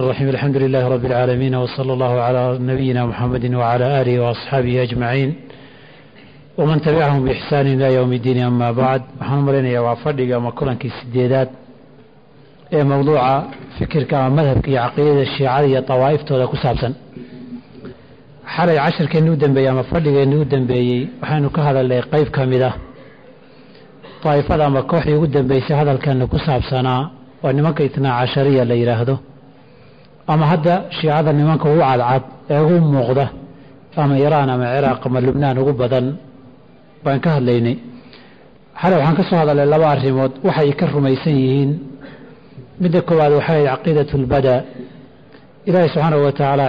الرحيم الحمد لله رب العالمين وصلى الله على نبينا محمد وعلى آله وأصحابه أجمعين ومن تبعهم بإحسان إلى يوم الدين أما بعد waxaan malaynayaa waa fadhiga ama kulankii sideedaad ee mowduuca fikirka ama madhabka iyo caqiidada shiicada iyo dawaa'iftooda ku saabsan xalay cashirkeennii u dambeeyey ama fadhigeennii u dambeeyey waxaynu ka hadalnay qeyb ka mid ah daa'ifada ama kooxdii ugu dambeysay hadalkeena ku saabsanaa oo nimanka itnaa cashariya la yidhaahdo ama hadda shiicada nimanka ugu cadcad ee ugu muuqda ama iraan ama ciraaq ama lubnaan ugu badan baan ka hadlaynay. Xale waxaan ka soo hadalnay laba arrimood waxay ka rumaysan yihiin. Midda koowaad waxay caqiidat lbada ilaahay subxaanahu wa tacaala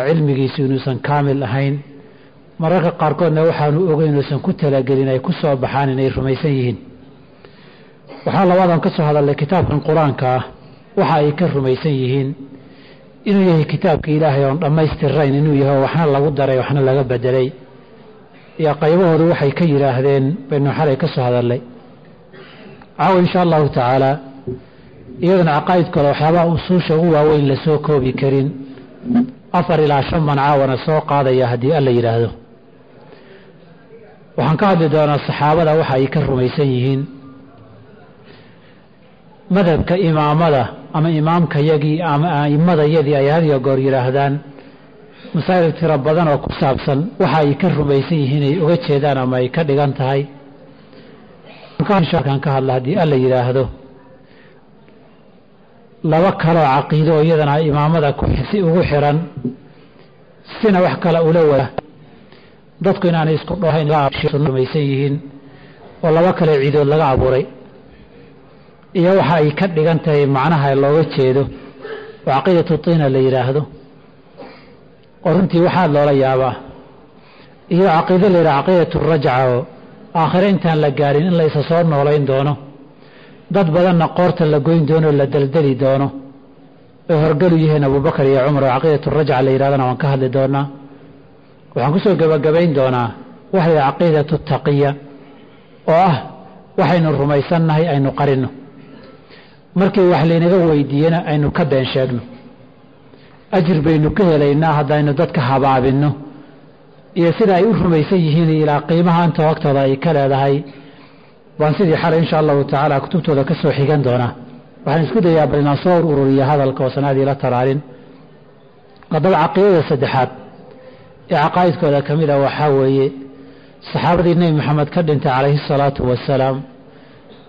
inuusan kaamil ahayn. Mararka qaarkoodna waxaanu ogeyn inuusan ku talagelin ay ku soo baxaan inay rumaysan yihiin. Waxaa labaadan ka soo hadalnay kitaabkan qur'aanka ah waxa ay ka rumaysan yihiin inuu yahay kitaabka ilaahay oon dhammaystirayn inuu yahay waxna lagu daray waxna laga bedelay iyo qaybahoodu waxay ka yidhaahdeen baynu xalay ka soo hadalnay. Caawa insha allahu tacaala iyadana caqaa'idkooda waxyaabaha usuusha ugu waaweyn la soo koobi karin. Afar ilaa shan man caawana soo qaadaya haddii alla yidhaahdo. Waxaan ka hadli doonaa saxaabada waxa ay ka rumaysan yihiin. Madhabka imaamada ama imaamkayagii ama a'imadayadii ay had iyo goor yidhaahdaan masaa'il tiro badan oo ku saabsan waxa ay ka rumaysan yihiin ay uga jeedaan ama ay ka dhigan tahay. Kan ka hadla haddii alla yidhaahdo laba kaloo caqiido oo iyadana imaamada si ugu xiran sina wax kale ula wada. Dadku inaanay isku dhohaynrumaysan yihiin oo laba kale ciidood laga abuuray iyo waxa ay ka dhigan tahay macnaha looga jeedo oo caqiidatu tiina la yidhaahdo oo runtii waxaa loola yaabaa. Iyo caqiido la yidhaha caqiidatu rajca oo aakhire intaan la gaarin in la isa soo noolayn doono. Dad badanna qoorta la goyn doono la deldeli doono. Ay horgalu yihiin abubakar iyo cumar oo caqiidatu rajca la yidhahdana waan ka hadli doonaa. Waxaan ku soo gebagabayn doonaa waxa la caqiidatu taqiya oo ah waxaynu rumaysannahay aynu qarinno markii wax laynaga weydiiyena aynu ka been sheegno. Ajir baynu ka helaynaa haddaynu dadka habaabinno. Iyo sida ay u rumaysan yihiin ilaa qiimaha anta agtooda ay ka leedahay waan sidii xalay insha allahu tacaala kutubtooda ka soo xigan doonaa. Waxaan isku dayaa bal inaan soo ururiya hadalka oo sanaadii la talaalin haddaba caqiidada saddexaad ee caqaa'idkooda ka mid a waxaa weeye saxaabadii nebi maxamed ka dhintay calayhi salaatu wasalaam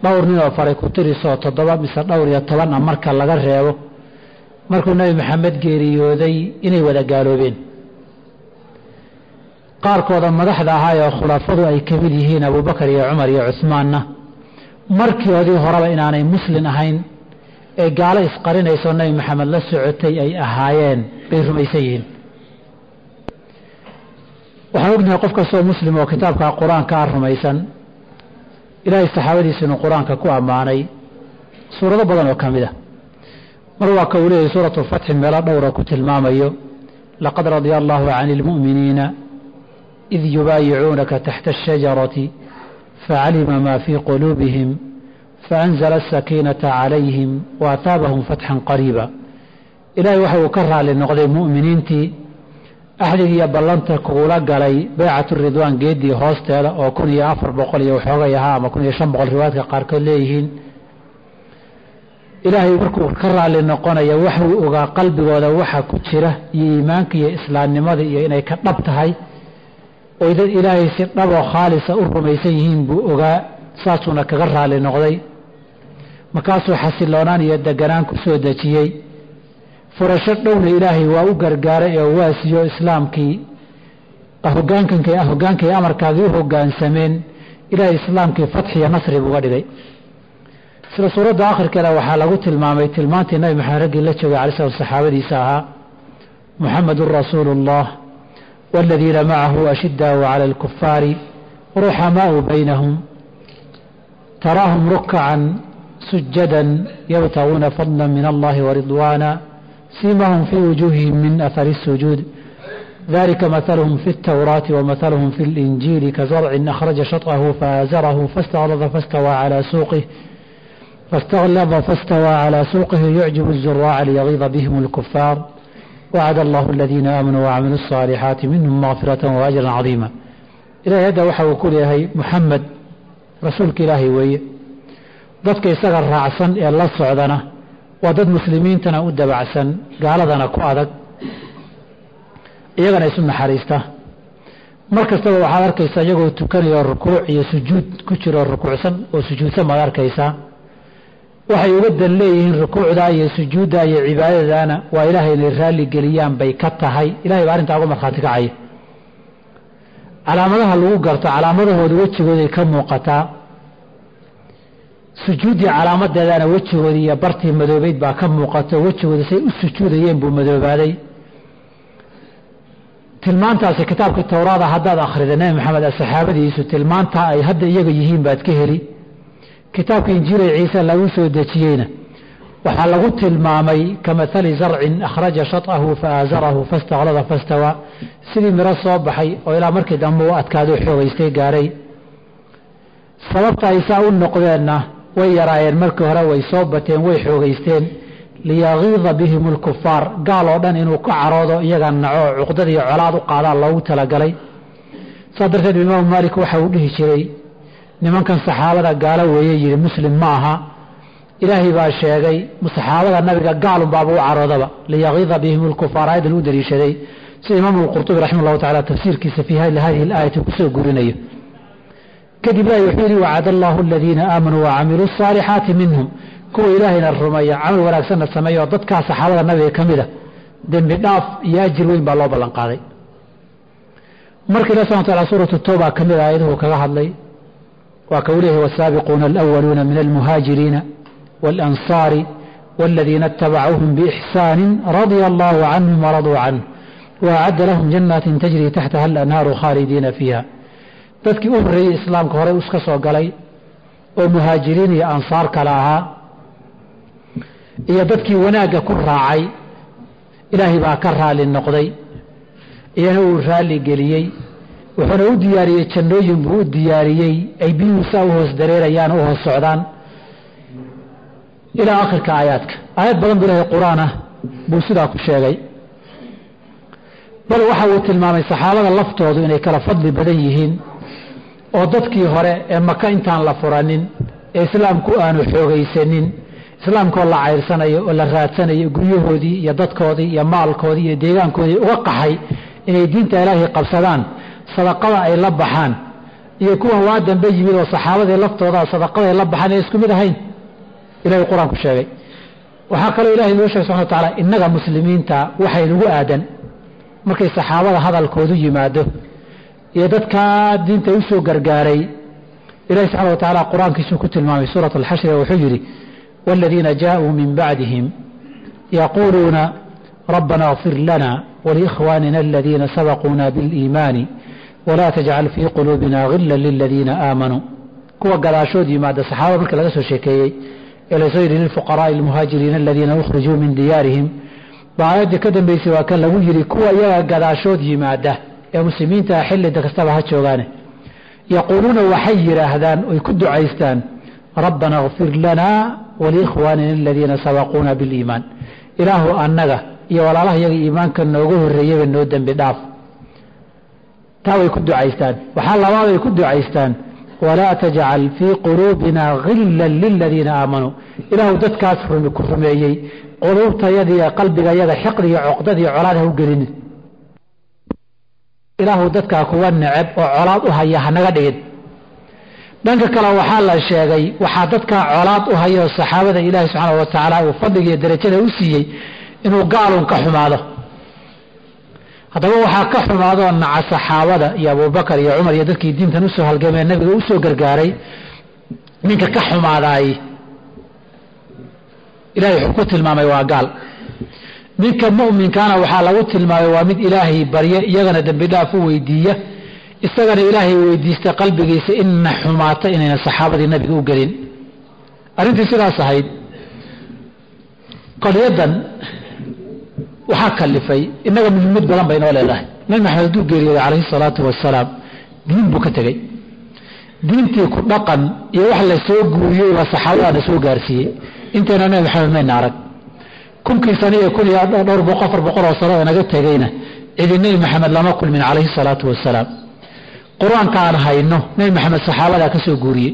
dhowr nin oo faray ku tirisoo toddoba mise dhowr iyo toban a marka laga reebo. Markuu nebi maxamed geeriyooday inay wada gaaloobeen. Qaarkooda madaxda ahaa ee khulafadu ay ka mid yihiin abubakar iyo cumar iyo cuhmaanna markiodii horeba inaanay muslin ahayn ee gaalo isqarinaysoo nebi maxamed la socotay ay ahaayeen bay rumaysan yihiin. Waxaan ognahay qof kastoo muslim oo kitaabka qur'aanka ah rumaysan ilaahay saxaabadiisa inuu qur'aanka ku ammaanay. Suurado badan oo ka mid a mar waa ka uu leeyahy suuratu fatxi meelo dhowra ku tilmaamayo. Laqad radia allahu can ilmu'miniina id yubaayicuunaka taxta ashajarati facalima ma fii quluubihim faanzala asakiinata calayhim waataabahum fatxan qariiba. Ilaahay waxa uu ka raali noqday mu'miniintii axdig iyo ballanta kugula galay baycatu ridwaan geeddii hoosteeda oo kun iyo afar boqol iyo waxoogay ahaa ama kun iyo shan boqol riwaayadka qaarkood leeyihiin. Ilaahay markuu ka raali noqonaya waxuu ogaa qalbigooda waxa ku jira iyo iimaanka iyo islaamnimada iyo inay ka dhab tahay. Oy dad ilaahay si dhaboo khaalisa u rumaysan yihiin buu ogaa saasuuna kaga raali noqday. Markaasuu xasiloonaan iyo deganaan ku soo dejiyey furasho dhowna ilaahay waa u gargaaray oo waa siiyo islaamkii hogaankankii hogaankii amarkaagii u hogaansameen ilaahay islaamkii fatxiya nasri buuga dhigay sida suuradda akhirkeeda waxaa lagu tilmaamay tilmaantii nabi maxamed raggii la joogay alay slam saxaabadiisa ahaa muxamedun rasuulu اllah wاladiina macahu ashidaau cala اlkufaari ruxamaau baynahum taraahum rukacan sujada yabtaguuna fadla min allahi waridwaana سيماهم في وجوههم من أثر السجود ذلك مثلهم في التوراة ومثلهم في الإنجيل كزرع أخرج شطأه فآزره فاستغلظ فاستوى على سوقه فاستغلظ فاستوى على سوقه يعجب الزراع ليغيظ بهم الكفار وعد الله الذين آمنوا وعملوا الصالحات منهم مغفرة وأجرا عظيما إلى يدا waxa uu ku محمد رسولك إلهي weeye dadka isaga raacsan ee la waa dad muslimiintana u dabacsan gaaladana ku adag iyagana isu naxariista. Mar kastaba waxaad arkaysaa iyagoo tukanayao rukuuc iyo sujuud ku jiroo rukuucsan oo sujuudsan baad arkaysaa. Waxay uga dan leeyihiin rukuucda iyo sujuudda iyo cibaadadana waa ilaahay inay raalli geliyaan bay ka tahay. Ilahay baa arrintaa uga markhaati kacaya calaamadaha lagu garto calaamadahooda wejigooday ka muuqataa sujuuddii calaamadeedana wejigoodii iyo bartii madoobeyd baa ka muuqato wejigooda say u sujuudayeen buu madoobaaday. Tilmaantaasi kitaabkii towraada haddaad akhrida nebi maxamed saxaabadiisu tilmaantaa ay hadda iyaga yihiin baad ka heli. Kitaabka injiilay ciise lagu soo dejiyeyna waxaa lagu tilmaamay kamahali zarcin akhraja shaطahu faaazarahu faاstaklada fastawaa sidii miro soo baxay oo ilaa markii dambe u adkaado xoogaystay gaaray. Sababta ay u noqdeenna way yaraayeen markii hore way soo bateen way xoogaysteen. Liyagiida bihim alkufaar gaal oo dhan inuu ka caroodo iyagaa naco cuqdadiyo colaad u qaadaa loogu talagalay. Saa darteed imaamu malik waxa uu dhihi jiray nimankan saxaabada gaalo weeye yidhi muslim ma aha. Ilaahay baa sheegay saxaabada nabiga gaalun baaba u caroodaba. Liyagiida bihim lkufaar aayaddan u dariishaday. Sida imaamu qurtubi raxima llahu tacala tafsiirkiisa fii hadihi alaayati ku soo gurinayo kadib ilahi wuxuu yihi wacad allahu aladiina aamanuu wacamiluu الصaalixaati minhum kuwa ilaahayna rumeeya camal wanaagsanna sameeya oo dadkaa saxaabada nabiga ka mid a dembi dhaaf iyo ajir weyn baa loo ballan qaaday marka ilah subana wataala suuratu towba ka mid a ayaduhu kaga hadlay waa ka u leeyahy wasaabiquuna alawaluuna min almuhaajiriina waalansaari waladiina itabacuuhum biixsaani radia allahu canhum waraduu canh waacadda lahum janaatin tajri taxtaha alanhaaru khaalidiina fiiha dadkii u horreeyey islaamka horey iska soo galay oo muhaajiriin iyo ansaar kale ahaa iyo dadkii wanaagga ku raacay ilaahay baa ka raali noqday iyana uu raalli geliyey wuxuuna u diyaariyey jannooyin buu u diyaariyey ay biyuhu saa u hoos dareerayaan u hoos socdaan. Ilaa akhirka aayaadka. Aayad badan bu ilahay qur'aan ah buu sidaa ku sheegay. Bal waxa uu tilmaamay saxaabada laftoodu inay kala fadli badan yihiin oo dadkii hore ee maka intaan la furanin ee islaamku aanu xoogaysanin islaamkoo la cayrsanayo oo la raadsanayo guryahoodii iyo dadkoodii iyo maalkoodii iyo deegaankoodii uga qaxay inay diinta ilaahay qabsadaan sadaqada ay la baxaan iyo kuwan waa dambe yimid oo saxaabadii laftooda sadaqaday la baxaan ee isku mid ahayn. Ilahay qur'aanku sheegay. Waxaa kaloo ilahay noo sheegay subxana wa tacaala innaga muslimiinta waxay nagu aadan markay saxaabada hadalkoodu yimaado iyo dadkaa diinta u soo gargaaray ilahi subxana wa tacaala qur-aankiisuu ku tilmaamay suurat alxashri wuxuu yidhi wاladiina jaaءuu min bacdihim yaquuluuna rabbana اغfir lana wliikhwanina aladiina sabaquuna biاliimaani wla tajcal fii quluubina gila liladiina aamanuu kuwa gadaashood yimaada saxaabada markii laga soo sheekeeyey ee lasoo yidhi lilfuqaraaءi اlmuhaajiriina aladiina ukhrijuu min diyaarihim ba aayaddii ka dambeysay waa kan lagu yidhi kuwa iyaga gadaashood yimaada ee muslimiinta xilida kastaba ha joogaane. Yaquuluuna waxay yidhaahdaan oy ku ducaystaan rabbana اغfir lana waliikhwaanina aladiina sabaquuna biliimaan. Ilaahu annaga iyo walaalaha iyaga iimaanka nooga horreeyaba noo dembi dhaaf. Taa way ku ducaystaan. Waxaa labaad ay ku ducaystaan walaa tajcal fii quluubina gila liladiina aamanuu ilaahu dadkaas ku rumeeyey quluubtayada iyo qalbigayada xiqdi iyo coqdad iyo colaad ha u gelinin ilaahu dadkaa kuwa neceb oo colaad u haya hanaga dhigin. Dhanka kale waxaa la sheegay waxaa dadkaa colaad u haya oo saxaabada ilaahi subxaana wa tacaala uu fadliga iyo darajada u siiyey inuu gaalun ka xumaado. Haddaba waxaa ka xumaadoo naca saxaabada iyo abubakar iyo cumar iyo dadkii diintan u soo halgamee nabiga u soo gargaaray ninka ka xumaadaay ilahay wuxuu ku tilmaamay waa gaal ninka mu'minkaana waxaa lagu tilmaamay waa mid ilaahay barya iyagana dembi dhaaf u weydiiya. Isagana ilaahay weydiista qalbigiisa ina xumaata inayna saxaabadii nabiga u gelin. Arrintii sidaas ahayd qadyadan waxaa kalifay innaga muhiimad badan bay noo leedahay. Nabi maxamed hadduu geeriyooday calayhi salaatu wasalaam diin buu ka tegey. Diintii ku dhaqan iyo wax la soo guuriyey baa saxaabadaana soo gaarsiiyey. Intayna nabi maxamed mayna arag kunkii sana iyo kun iyo dhowr afar boqol oo sanada naga tegayna cidi nebi maxamed lama kulmin calayhi salaatu wasalaam qur'aanka aan hayno nebi maxamed saxaabadaa ka soo guuriyey.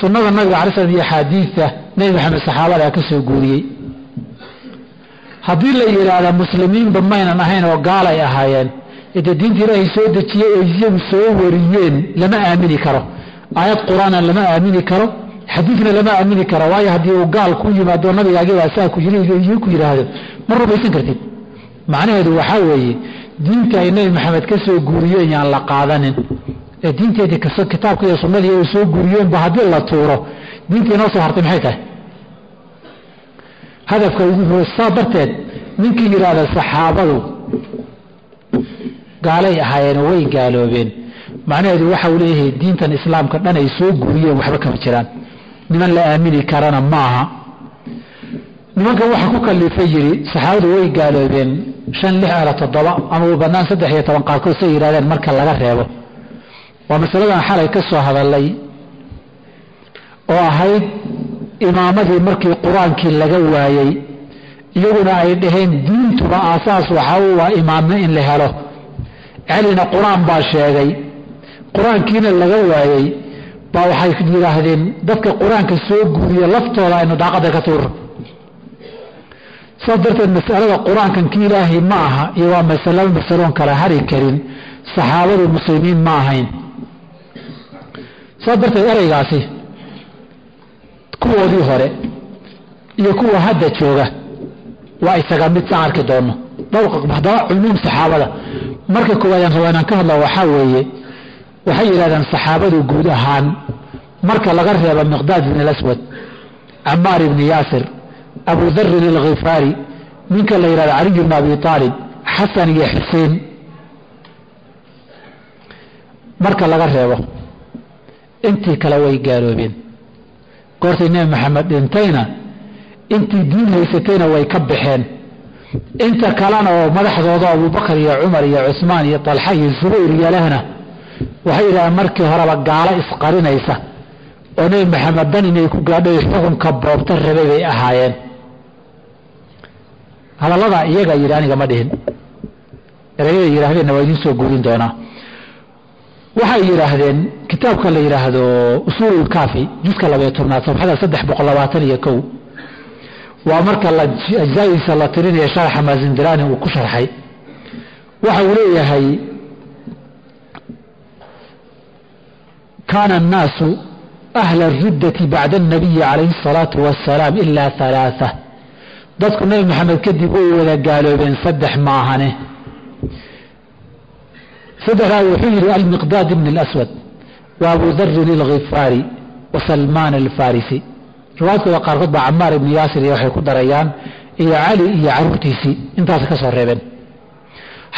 Sunnada nabiga alay slam iyo axaadiidta nebi maxamed saxaabadaa ka soo guuriyey. Haddii la yidhaahda muslimiinba maynan ahayn oo gaalay ahaayeen ede diinta ilaahay soo dejiyey oo iyagu soo wariyeen lama aamini karo. Aayad qur'aana lama aamini karo xadiidna lama aamini karo waayo haddii uu gaal ku yimaado nabigaagiibaa saa ku yiri ku yidhaahdo ma rumaysan kartid. Macnaheedu waxaa weeye diinta ay nebi maxamed ka guuriyeen yaan la qaadanin. Ee diinteedii kitaabka iyo sunnadii ay soo guuriyeenba haddii la tuuro diintii inoo soo hartay maxay tahay? Hadafka ugu saa darteed ninkii yidhaahda saxaabadu gaalay ahaayeen way gaaloobeen. Macnaheedu waxa uu leeyahay diintan islaamka dhan ay soo guuriyeen waxba kama jiraan niman la aamini karana maaha. Nimankan waxa ku kalifay yidhi saxaabadu way gaaloobeen shan lix ala toddoba ama uu bannaan saddex iyo toban qaarkood say yidhahdeen marka laga reebo. Waa masaladan xalay ka soo hadalay oo ahayd imaamadii markii qur'aankii laga waayey iyaguna ay dhaheen diintuba aasaas waxa u ah imaamno in la helo. Celina qur'aan baa sheegay qur'aankiina laga waayey baa waxay yidhaahdeen dadka qur'aanka soo guuriya laftooda aynu daaqadda ka tuurno saas darteed masalada qur'aankan ki ilaahay ma aha iyo waa masalo masaloon kala hari karin saxaabadu muslimiin ma ahayn. Saas darteed ereygaasi kuwoodii hore iyo kuwa hadda jooga waa isaga mid sa arki doono. Haddaba cumuum saxaabada. Marka koowaad aan rabaa inaan ka hadla waxaa weeye waxay yidhahdeen saxaabadu guud ahaan marka laga reebo miqdaad ibn alaswad camaar ibni yaasir abu darin alkhifaari ninka la yidhahdo caliy bn abi aalib xasan iyo xuseen marka laga reebo intii kale way gaaloobeen. Goortay nebi maxamed dhintayna intii diin haysatayna way ka baxeen. Inta kalena oo madaxdooda abubakar iyo cumar iyo cusmaan iyo talxa iyo zubayr iyo lehna waxay yidhahdeen markii horeba gaalo isqarinaysa oo nebi maxamed dan inay ku gaadhay xukunka boobta rabay bay ahaayeen. Hadalladaa iyagaa yidhi aniga ma dhihin. Ereyada yidhaahdeenna waa idiin soo guurin doonaa. Waxay yidhaahdeen kitaabka la yidhaahdo usuululkaafi juska labaiyo tobnaad sabxada saddex boqol labaatan iyo kow. Waa marka ajzaadiisa la tirinaya sharaxa maasindirani uu ku sharxay. Waxa uu leeyahay kaana annaasu ahla ariddati bacda annabiyi calayhi asalaatu wasalaam ilaa halaaa dadku nebi maxamed kadib way wada gaaloobeen saddex maahane saddexdaa wuxuu yidhi almiqdaad ibn اlaswad wa abu darin alkhifaari wa salmaan alfarisi riwaayadkooda qaarkood baa camaar ibni yaasir iyo waxay ku darayaan iyo cali iyo caruurtiisii intaas ka soo reebeen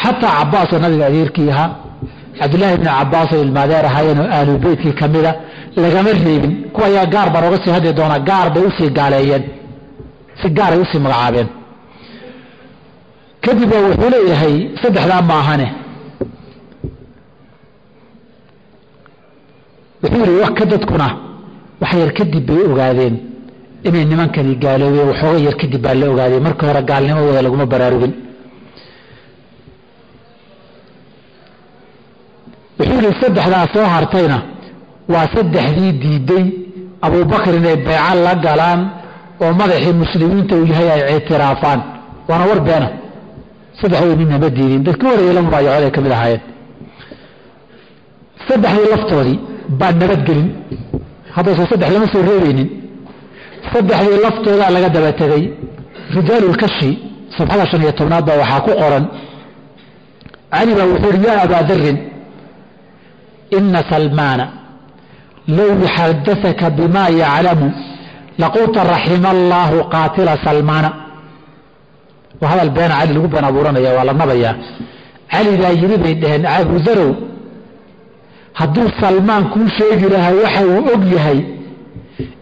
xataa cabaas oo nabiga adeerkii ahaa cabdillaahi ibni cabaas oo ilmaadeer ahaayeen oo ahlu beytkii ka mida lagama reebin. Kuwa ayaa gaar baan oga sii hadli doonaa gaar bay u sii gaaleeyeen si gaaray u sii magacaabeen. Kadib waa wuxuu leeyahay saddexdaa maahane. Wuxuu yidhi wax dadkuna wax yar kadib bay ogaadeen. Inay nimankani gaaloobeen waxooga yar kadib baa la ogaaday marka hore gaalnimadooda laguma baraarugin wuxuu yidhi saddexdaa soo hartayna waa saddexdii diiday. Abubakar inay bayco la galaan oo madaxii muslimiinta uu yahay ay ictiraafaan. Waana war beena. Saddexdooda midna ma diidin. Dadka horreeya la mubaayacood ay ka mid ahaayeen. Saddexdii laftoodii baa nabadgelin haddasoo saddex lama soo reebaynin. Saddexdii laftoodaa laga daba tegay. Rijaalulkashi sabxada shan iyo tobnaad baa waxaa ku qoran. Cali baa wuxuu uhi yaa abaa darin salmaana low xadasaka bima yaclamu laqulta raxima allaahu qaatila salmaana waa hadal beena cali lagu been abuuranaya waa la nabayaa cali baa yidhi bay dhaheen abudarow hadduu salmaan kuu sheegi lahaa waxa uu og yahay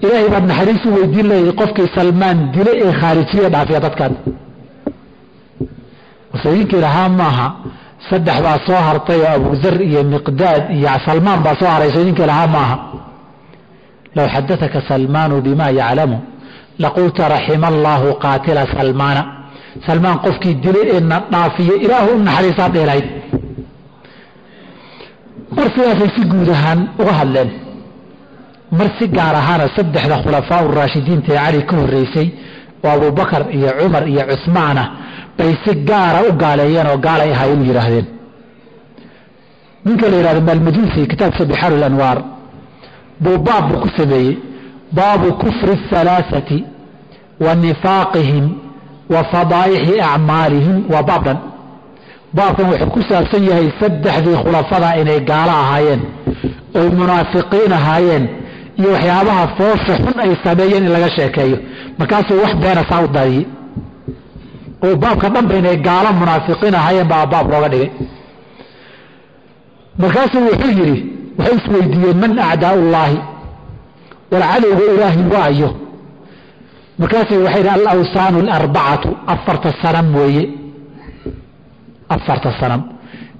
ilaahay baad naxariis u weydiin lahay qofkii salmaan dile ee khaarijiye dhaafiya dadkan wasadiinkii lahaa maaha saddex baa soo hartay oo abudar iyo miqdaad iyo salmaan baa soo haray sadiinkii lahaa maaha. Low xadaaka salmaanu bima yaclamu laqulta raxima allaahu qaatila salmaana. Salmaan qofkii dilay ee na dhaafiyo ilaahu u dheelayd. Mar sidaasay si guud ahaan uga hadleen. Mar si gaar ahaana saddexda khulafaa raashidiinta ee cali ka horreysay oo abubakar iyo cumar iyo cusmaana bay si gaara u gaaleeyeen oo gaalay ahaayeen u yidhaahdeen. Ninka la yidhahdo maalmajuusi kitaabkiisa bixaaru lanwaar buu baab buu ku sameeyey baabu kufri halaaثati wa nifaaqihim wa fadaa'ixi acmaalihim waa baab dhan baabkan wuxuu ku saabsan yahay saddexdii khulafada inay gaalo ahaayeen oy munaafiqiin ahaayeen iyo waxyaabaha foosha xun ay sameeyeen in laga sheekeeyo. Markaasuu wax beena saa u daadiyey oo baabka dhanba inay gaalo munaafiqiin ahaayeen baa baab looga dhigay. Markaasuu wuxuu yidhi waxay isweydiiyeen man acdaau llaahi war cadowga ilaahi waayo. Markaasay waxay yidhi alawsaanu alarbacatu afarta sanam weeye. Afarta sanam.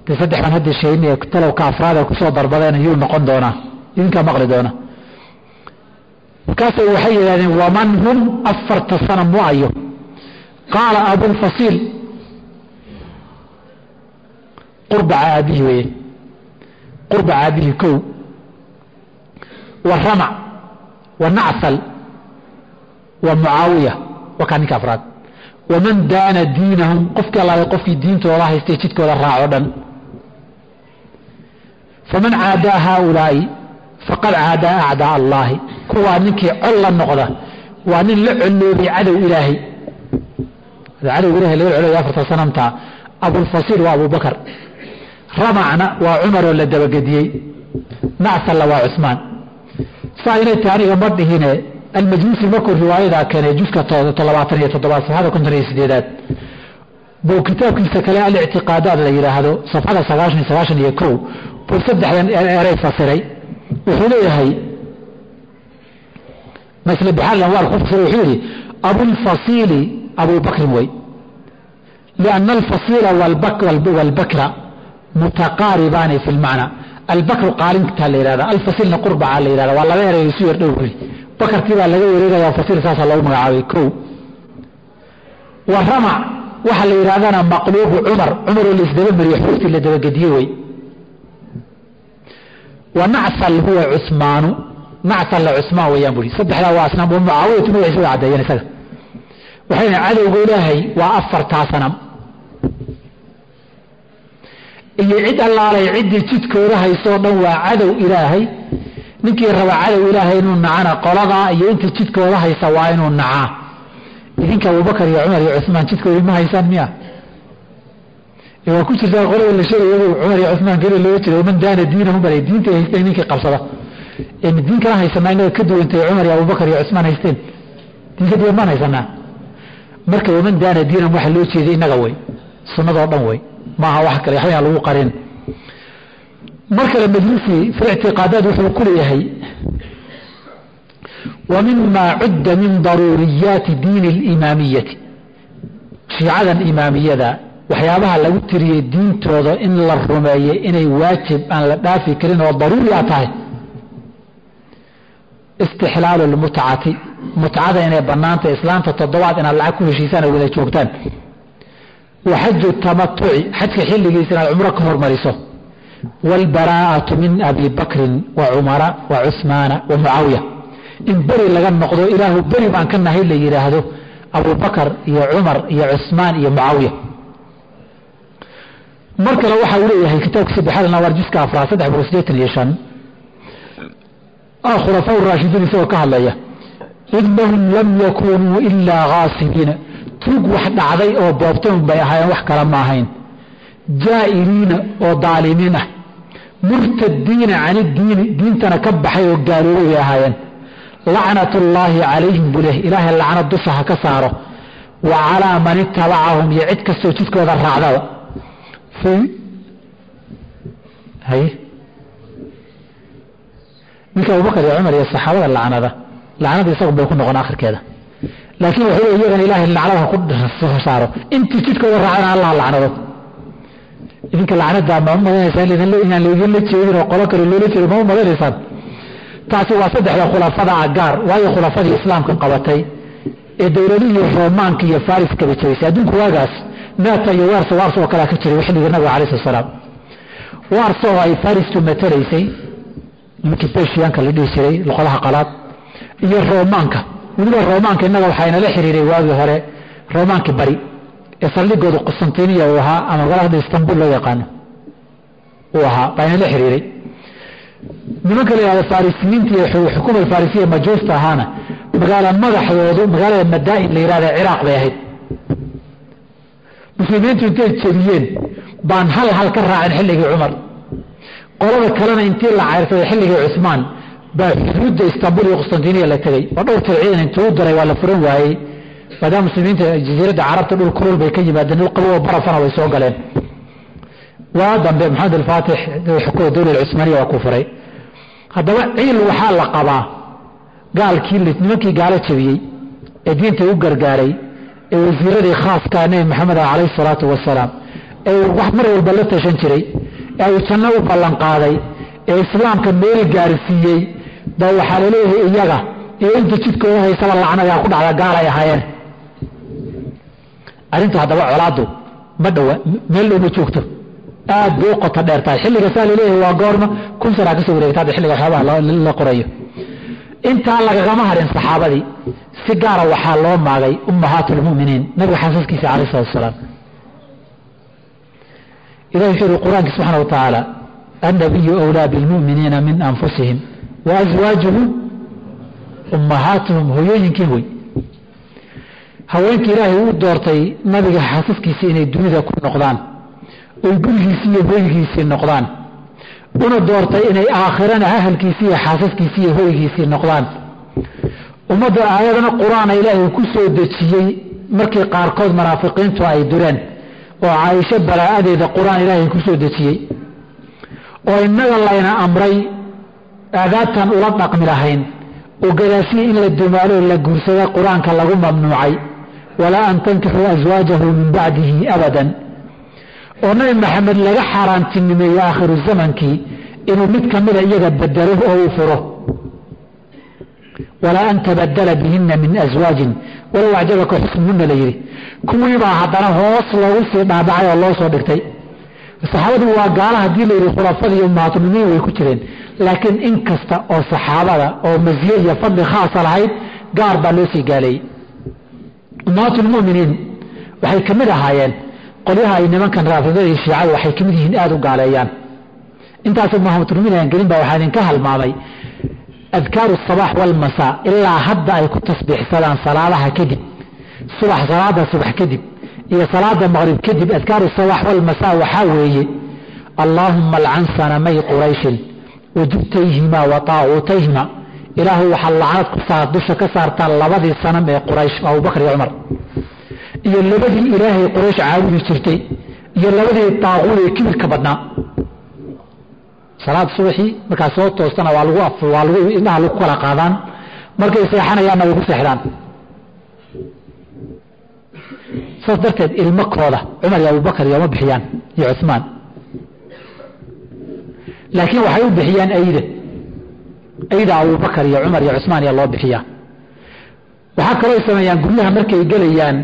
De saddex baan hadda sheegnay talowka afraad ku soo darbadeen yuu noqon doonaa idinkaa maqli doona markaasay waxay yidhahdeen waman hum afarta sanam waayo qaala abulfasiil qurbaca aabihi weeye qurbaca aabihi kow wa ramac wa nacsal wa mucaawiya waa kaa ninka afraad waman daana diinahum qofkii allaale qofkii diintooda haystay jidkooda raaco dhan faman caadaa haaulaa'i faqad caadaa acdaa allaahi kuwaa ninkii col la noqda waa nin la colloobay cadow ilaahay cadow ilahay laga colooya afarta sanamta abulfasiil waa abubakar ramacna waa cumaroo la dabagediyey. Nacsalla waa cusmaan. Saa inay tahay aniga ma dhihine almajlisi markuu riwaayadaa keenay juska toddobaatan iyo toddobaad safxada konton iyo sideedaad buu kitaabkiisa kale alictiqaadaad la yidhaahdo safxada sagaashan iyo sagaashan iyo kow buu saddexdan eray fasiray. Wuxuu leeyahay masle anwaar ku fasiray wuxuu yidhi abulfasiili abubakrin wey. lianna alfasiila walbakra mutaqaaribaani fi lmacna albakru qaalintaa la yidhahda alfasiilna qurbacaa la yidhahda waa laba eray isu yar dhow weli bakarkii baa laga wareegaya fasiil saasaa loogu magacaabay kow wa ramac waxaa la yidhahdana maqluubu cumar cumaroo la isdaba mariye xuruuftii la dabagediye wey wa nacsal huwa cusmaanu nacsalla cusmaan weeyaan buri saddexdaa waa asnaam wa mucaawiyatu magaciisa way caddeeyeen isaga waxayna cadowga ilaahay waa afartaa sanam. Iyo cid allaalay ciddii jidkooda haysoo dhan waa cadow ilaahay. Ninkii raba cadow ilaahay inuu nacana qoladaa iyo inta jidkooda haysa waa inuu nacaa. Idinka abubakar iyo cumar iyo cusmaan jidkooda ma haysaan miya? Waa ku jirtaa qolada la sheegay cumar iyo cusmaan keli looga jeeda waman daana diinahum bale? Diinta ay haysteen ninkii qabsada. Diin kala haysanaa inaga ka duwantay cumar iyo abubakar iyo cusmaan haysteen. Diin duwan maan haysanaa marka waman daana diinahum waxa loo jeeday innaga wey sunnadoo dhan wey maaha wax kale waxbayaan lagu qarin. Mar kale majlisi fi ictiqaadaad wuxuu ku leeyahay wa cudda min daruuriyaati diini اlimaamiyati shiicadan imaamiyada waxyaabaha lagu tiriyey diintooda in la rumeeyey inay waajib aan la dhaafi karin oo daruuri a tahay. Istixlaalu lmutcati mutcada inay bannaantay islaamta toddobaad inaad lacag ku heshiisaan oo wada joogtaan. Wa xaju tamatuci xajka xilligiisa inaad cumro ka hormariso. Wاlbaraa'aةu min abi bakrin wa cumara wa cusmaana wa mucaawiya. In beri laga noqdo ilaahu beri baan ka nahay la yidhaahdo abubakar iyo cumar iyo cusmaan iyo mucaawiya. Mar kale waxa uu leeyahay kitaabka saddexaad nawaar jiska afraad saddex boqol sideetan iyo shan. Khulafaa raashidiin isagoo ka hadlaya inahum lam yakunuu ilaa gaasibiina tuug wax dhacday oo boobtan bay ahaayeen wax kale ma ahayn. Jaa'iriina oo daalimiin ah. Murtadiina can idiini diintana ka baxay oo gaaloobay bay ahaayeen. Lacnatullaahi calayhim buu leh ilaahay lacnad dusha ha ka saaro. Wa calaa man itabacahum iyo cid kastoo jidkooda raacdaba ninka abubakar iyo cumar iyo saxaabada lacnada lacnada isagun bay ku noqon akhirkeeda. Laakiin wuxuu le iyagana ilaahay lacnad ha ku saaro. Intii jidkooda raacdana allah lacnado. Idinka lacnadaa ma umadaynaysaa inaan laydinla jeedin oo qolo kale loola jeedo ma umadaynaysaa taasi waa saddexda khulafada agaar waayo khulafadii islaamka qabatay ee dowladihii roomaanka iyo fariskaba jabisay adduunku waagaas naata iyo warso warso oo kalea ka jiray xilligii nabiga alai slat salaam. Warso oo ay farisku matalaysay nimankii beshiyaanka la dhihi jiray luqadaha qalaad iyo roomaanka weliba roomaanka innaga waxaynala xiriiray waagii hore roomaankii bari ee saldhigooda qustantiniya uu ahaa ama magaalada istanbul loo yaqaano uu ahaa baynala xiriiray nimanka la yihahdo farisiyiinta iyo xukuma farisiya majuusta ahaana magaala madaxdoodu magaalada madaa'in la yihahda ciraaq bay ahayd. Muslimiintu intay jebiyeen baan hal hal ka raacin xilligii cumar. Qolada kalena intii la cayrsaday xilligii cusmaan baa xuduudda istanbul iyo qustantiniya la tegey waa dhowr tir ciidan intuu u daray waa la furan waayey. Maadaama muslimiinta jasiiradda carabta dhul kulul bay ka yimaadeen dhul qabow barafana way soo galeen. Waa dambe maxamed alfaatix xukuuma dowla cusmaaniya waa ku furay. Haddaba ciil waxaa la qabaa. Gaalkii nimankii gaalo jabiyey ee diinta u gargaaray ee wasiiradii khaaskaa nebi maxamed ah calayhi salaatu wasalaam ee wax mar walba la tashan jiray ee uu janno u ballanqaaday ee islaamka meel gaarsiiyey baa waxaa la leeyahay iyaga iyo inta jidkooda haysaba lacnagaa ku dhacda gaal ay ahaayeen. Arrintu haddaba colaaddu ma dhowa meel dhow ma joogto. Aad bay u qoto dheer tahay xilliga saa la leeyahay waa goorma kun sanaa ka soo wareegta hadda xilliga waxyaabaha la qorayo. Intaa lagagama harin saxaabadii si gaara waxaa loo maagay ummahaat lmuminiin nabiga xaasaskiisa calayh salatu wasalaam ilahi wuxuu yihi qur'aanki subxana wa tacaala annabiyu wlaa bilmuminiina min anfusihim wa aswaajuhu ummahaatuhum hooyooyinkiin wey haweenkii ilaahay uu doortay nabiga xaasaskiisii inay dunida ku noqdaan oy gurigiisii iyo hoygiisii noqdaan una doortay inay aakhirana ahalkiisii iyo xaasaskiisii iyo hoygiisii noqdaan ummadda aayadana qur'aana ilaahay ku soo dejiyey markii qaarkood munaafiqiintu ay dureen oo caaisho baraa'adeeda qur'aan ilaahay ku soo dejiyey oo innaga layna amray aadaabtan ula dhaqmi lahayn. Oo gadaashiya in la dumaalo la guursada qur'aanka lagu mamnuucay. Walaa an tankixuu aswaajahu min bacdihi abadan. Oo nabi maxamed laga xaaraantinimeeyo aakhiru zamankii inuu mid ka mida iyaga bedelo oo uu furo. Walaa an tabadala bihina min aswaajin walow acjabaka xusnuhuna la yidhi. Kuwiibaa haddana hoos loogu sii dhaadhacay oo loo soo dhigtay saxaabadu waa gaala haddii layidhi khulafadii ummahaatulmuminiin way ku jireen. Laakiin in kasta oo saxaabada oo masiye iyo fadli khaasa lahayd gaar baa loo sii gaaleeyey ummahaatulmuminiin waxay ka mid ahaayeen. Qolyaha ay nimankan raafidada iyo shiicada waxay ka mid yihiin aada u gaaleeyaan. Intaasoo muhamadulmuminiin gelin baa waxaa idinka halmaamay. Adkaaru asabax walmasaa ilaa hadda ay ku tasbiixsadaan salaadaha kadib subax salaada subax kadib iyo salaada maqrib kadib adkaaru sabax walmasaa waxaa weeye allaahuma alcan sanamay qurayshin wajubtayhima wa taaguutayhima ilaahu waxaa lacnad ku saar dusha ka saartaan labadii sanam ee quraysh abubakar iyo cumar. Iyo labadii ilaahay quraysh caabudi jirtay iyo labadii taaquud ee kibirka badnaa. Salaad subaxii markaa soo toostana waa lagu waa lagu indhaha lagu kala qaadaan markay seexanayaanna way ku seexdaan saas darteed ilmakooda cumar iyo abubakar iyo ma bixiyaan iyo cumaan laakiin waxay u bixiyaan ayda. Ayda abubakar iyo cumar iyo cusmaan ayaa loo bixiyaa. Waxaa kaloo sameeyaan guryaha markay gelayaan.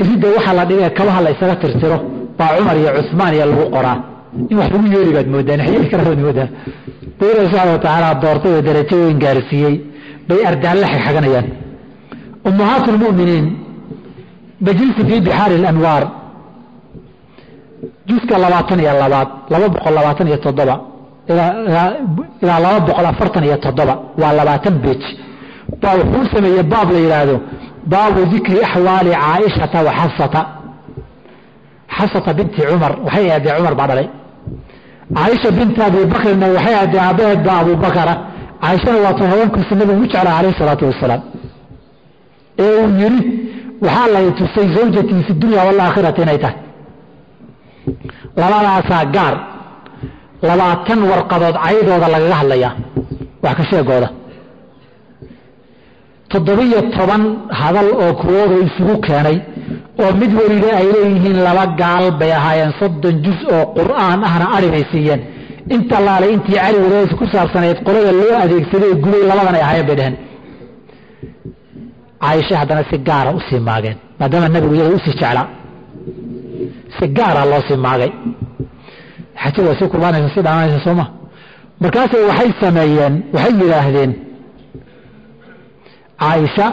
Iridda waxaa la dhigay kabaha la tirtiro baa cumar iyo cusmaan iyo lagu qoraa. In wax lagu yeeri baad moodaan yeeri karaad moodaan dawla subxana watacaala doortay oo darajo weyn gaarsiiyey. Bay ardaalle xagxaganayaan ummahaat lmuminiin majlisi fii bixaari اlanwaar juska labaatan iyo labaad laba boqol labaatan iyo toddoba ilaa laba boqol afartan iyo toddoba waa labaatan bej baa wuxuu sameeyey baab la yidhaahdo baabu dikri axwaali caaishata wa xafsata. Binti cumar waxay ahaydee cumar baa dhalay. Caaisha binta abi bakrina waxay ahaydee aabaheed baa abubakara caaishana waatu haweenkiisa nabigu u jeclaa calayh isalaatu wasalaam. Ee uu yidhi waxaa lay tusay zawjatii fi dunya walaakhirati inay tahay. Labadaasaa gaar labaatan warqadood caydooda lagaga hadlayaa. Wax ka sheegooda. Toddobiyo toban hadal oo kuwooda isugu keenay oo mid weliba ay leeyihiin laba gaal bay ahaayeen soddon juz oo qur'aan ahna ari bay siiyeen. Inta laalay intii cali wadaadiisa ku saabsanayd qolada loo adeegsaday guday labadan ay ahaayeen bay dheheen caaisha haddana si gaara u sii maageen maadaama nabigu iyada u sii jeclaa. Si gaara loo sii maagay. Xajada waa sii kurbaanaysa si dhaanaysa sooma. Markaase waxay sameeyeen waxay yidhaahdeen caaisha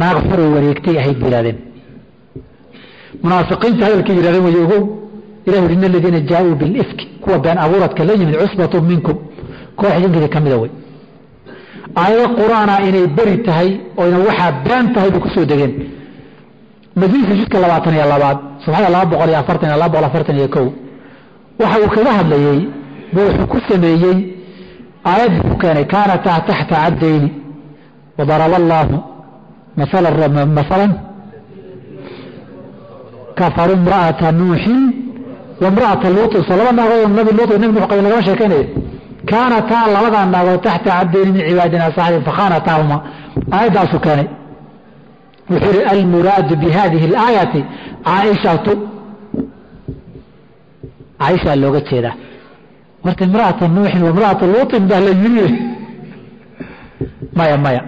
naag xoray wareegtay ahayd yidhahdeen munaafiqiinta hadalkay yidhahdeen way ogow ilah in aladiina jaa-uu bilifki kuwa been abuuradka la yimid cusbatun minkum. Koox idinkeeda ka wey aayado qur'aana inay beri tahay oyna waxaa been tahay bay ku soo degeen. Majlisa jidka labaatan iyo labaad sabxada laba boqol iyo afartan iyo laba boqol afartan iyo kow waxa uu kaga hadlayey ba wuxuu ku sameeyey aayaddii ku keenay kaanataa taxta cabdayni wadaraba allaahu masalan kafaru imra'ata nuuxin wa imra'ata luutin soo laba naagood nabi luut nabi nuux qabay lagama sheekaynayo kaanataa labadaa naagood taxta cabdayni min cibaadina saxrin fakhaanataahuma aayaddaasuu keenay wuxuu yihi almuraadu bi hadihi اlaayati caaishatu caaishaa looga jeedaa marta imra'ata nuuxin wa imra'ata luutin baa la yiri maya maya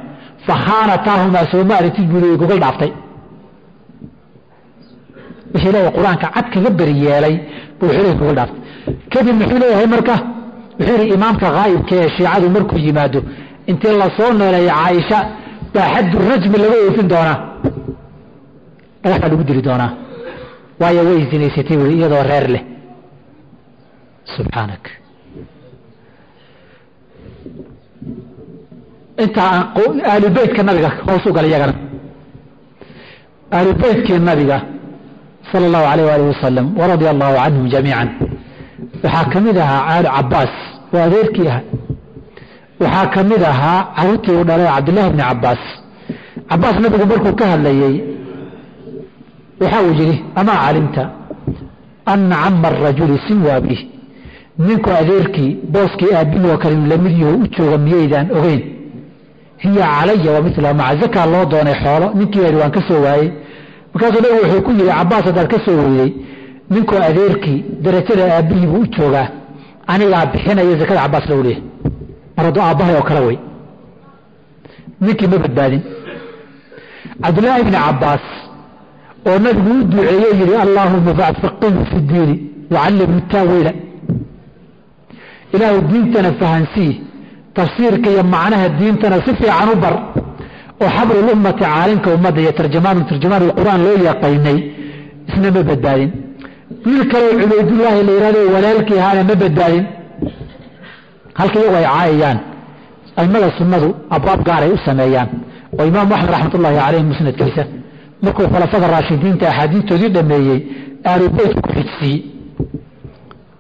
fakhaanataahumaa sooma aragtid buu gogol dhaaftay wixii leeyahay qur'aanka cad kaga beri yeelay buu leeyahay gogol dhaaftay kadib muxuu leeyahay marka wuxuu yihi imaamka haa'ibka ee shiicadu markuu yimaado intii la soo nooleeya caaisha baa xaddu rajmi laga oofin doonaa. Dhagax baa lagu dili doonaa. Waayo way zinaysatay weli iyadoo reer leh. Subxaanak intaa aalubeytka nabiga hoos u galay iyagana. Aalubeytkii nabiga sala allahu alayh waalih wasalam waradia allahu canhum jamiican waxaa ka mid ahaa caali cabaas oo adeerkii aha waxaa ka mid ahaa caruurtii uu dhalay cabdullaahi bni cabaas cabaas nabigu markuu ka hadlayey waxa uu yidhi amaa calimta ana cama arajuli sinwa abih ninku adeerkii booskii aabbihi oo kale inuu la mid u jooga miyaydaan ogeyn? Hiya calaya wa milaha maca zakaa loo doonay xoolo. Ninkii baa waan ka soo waayey markaasuu nabigu wuxuu ku yidhi cabaas haddaad ka soo weydey ninkuu adeerkii darajada aabbihii buu u joogaa. Anigaa bixinaya zakada cabaas lagu leeyahy mar hadduu aabbahay oo kale wey ninkii ma badbaadin. Cabdullaahi bni cabaas oo nabigu u duceeye yidhi allaahuma faqihu fi diini wacallimhu taawiila ilaahu diintana fahansii tafsiirka iyo macnaha diintana si fiican u bar. Oo xabrulummati caalimka ummadda iyo tarjamaanu tarjamaan qur'aan loo yaqaynay isna ma badbaadin wiil kaleo cubaydullaahi la yihahdo walaalkii ahaana ma badbaadin halka iyagu ay caayayaan. Aimada sunnadu abwaab gaaray u sameeyaan. Oo imaamu axmed raxmatullaahi caleyh musnadkiisa. Markuu khulafada raashidiinta axaadiistoodii dhameeyey aalubeytku ku xijsiiyey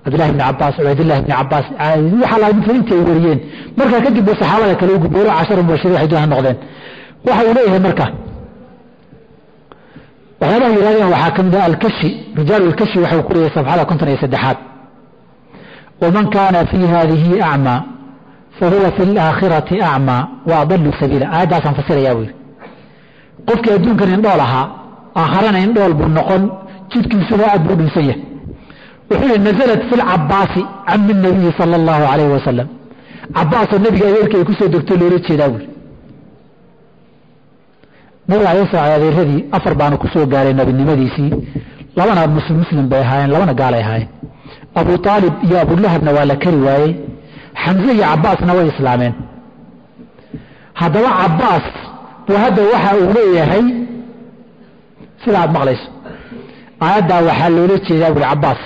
cabdillahi bni cabaas cubaydillahi bni cabaas waxaa laa midka intay wariyeen. Markaa kadib buu saxaabada kale u gudbooro cashara mubashiriin waxay noqdeen. Waxa uu leeyahay marka waxyaabaha yidhahdeen waxaa ka mid ah alkashi rijaalu alkashi waxau ku leeyahay safxada konton iyo saddexaad. Waman kaana fii hadihi acmaa fahuwa fi laakhirati acmaa wa adalu sabiila. Aayaddaasaan fasirayaa buu yidhi. Qofkii adduunkan indhool ahaa aakharana indhool buu noqon jidhkiisuna aad buu dhinsan yahay. Wuxuu yihi nazalat fi lcabaasi cami nabiyi sala allahu calayhi wasalam cabaasoo nabiga adeerka ay ku soo degto loola jeedaa buuri nabiga sala adeeradii afar baanu ku soo gaaray nabinimadiisii. Labana muslim muslim bay ahaayeen labana gaalay ahaayeen. Abu aalib iyo abulahabna waa la kari waayey. Xamse iyo cabaasna way islaameen. Haddaba cabaas buu hadda waxa uu leeyahay sida aad maqlayso. Aayaddaa waxaa loola jeedaa buuri cabaas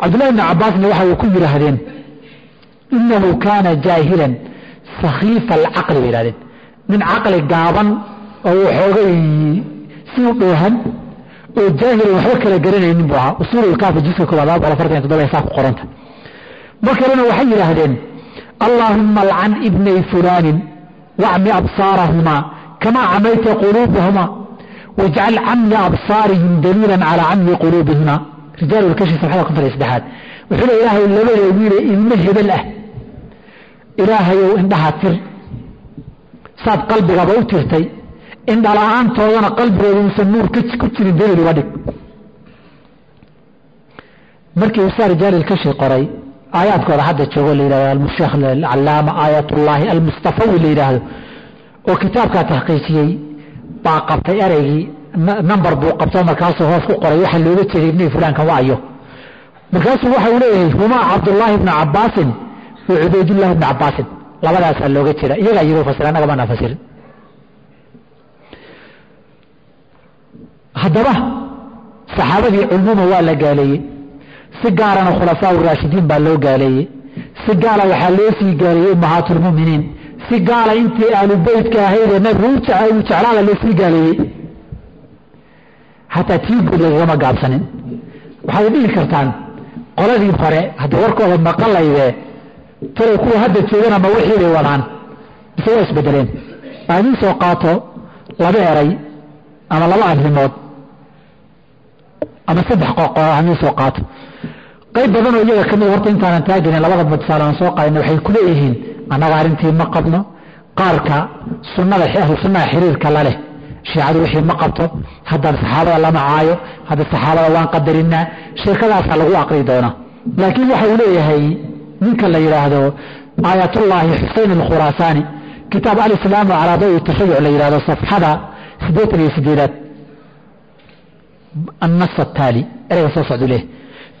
cabdullahi bni cabaasna waxa uu ku yidhaahdeen inahu kaana jaahilan sakhiifa alcaqli bay yihahdeen nin caqli gaaban oo waxoogay si u dhoohan oo jaahilan waxba kala garanaynin buu ahaa. Usuululkaafi jiska koobaad laba boqol afartan iyo toddoba saa ku qoranta. Mar kalena waxay yidhaahdeen allaahuma alcan ibnay fulaanin wacmi absaarahumaa kamaa camayta quluubahuma wajcal camya absaarihim daliilan calaa camyi quluubihima. Rijaalu lkashi sabxada konton iyo saddexaad. Wuxuu le ilaahay labada wiile ilmo hebel ah. Ilaahayow indhaha tir saad qalbigaba u tirtay indhala-aantoodana qalbigooda uusan nuur ku jirin daliil uga dhig markii usaa rijaalilkashi qoray aayaadkooda hadda joogo la yidhahdo almusheekh alcalaama aayatullaahi almustafawi la yidhaahdo oo kitaabkaa taxqiijiyey baa qabtay ereygii number buu qabto markaasuu hoos ku qoray waxaa looga jeeday ibnii fulaankan waayo. Markaasuu waxa uu leeyahay humaa cabdullaahi bnu cabaasin wa cubaydullaahi bnu cabaasin labadaasaa looga jeeda iyagaa yidhi fasira annaga maana fasirin. Haddaba saxaabadii culmuma waa la gaaleeyey si gaarana khulafaa raashidiin baa loo gaaleeyey si gaala waxaa loo sii gaaleeyey ummahaatulmuminiin si gaala intii ahlu beytka ahaydee nabigu jeclaada loo sii gaaleeyey xataa tii guud lagagama gaabsanin. Waxaad dhihi kartaan qoladii hore hadda warkooda maqalayde talow kuwa hadda joogana ma wixii bay wadaan. Mise waa isbedeleen aa idiin soo qaato laba eray ama laba arrimood. Ama saddex qoqo idiin soo qaato. Qayb badanoo iyaga ka mid horta intaanan taaginin labada matusaale aan soo qaadina waxay ku annaga arrintii ma qabno? Qaarka sunnada ahlu sunnaha xiriirka la leh. Shiicadu wixii ma qabto. Haddaan saxaabada lama caayo hadda saxaabada waan qadarinaa sheekadaasaa lagu aqri doonaa laakiin waxa uu leeyahay ninka la yidhaahdo aayatullaahi xusein alkhuraasaani kitaab alislaamu calaa dawi tashayuc la yidhahdo safxada siddeetan iyo sideedaad. Annas ataali ereyga soo socdu leh.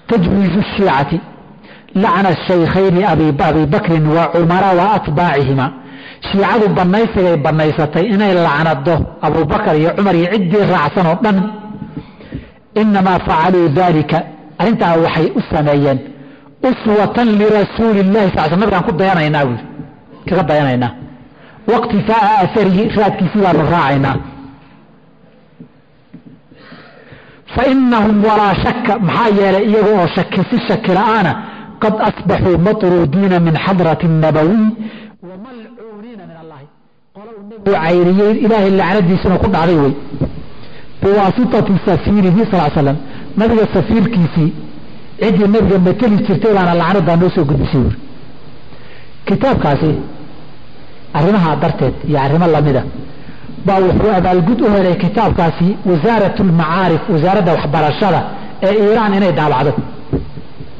Tajwiizu shiicati lacna shaykhayni abi bakrin wa cumara wa atbaacihima shiicadu banaysigay banaysatay inay lacnado abubakar iyo cumar iyo ciddii raacsan oo dhan. Inamaa facaluu dalika arrintaa waxay u sameeyeen uswatan lirasuuli illahi sal sl nabigaan ku dayanaynaa buui kaga dayanaynaa waqtifaaa asarihi raadkiisii baanu raacaynaa fainahum walaa shaka maxaa yeelay iyaga oo shaki si shaki la'aana qad asbaxuu matruudiina min xadrati nabawiy wamalcuuniina min allahi qolo uu nebigu cayriyey ilaahay lacnadiisuna ku dhacday wey biwaasitati safiirihi sal slam nabiga safiirkiisii ciddii nabiga mateli jirtay baana lacnadaa noo soo gudbisay buuri kitaabkaasi arrimaha darteed iyo arrimo lamida baa wuxuu abaalgud u helay kitaabkaasi wasaarat lmacaarif wasaaradda waxbarashada ee iiraan inay daabacdo.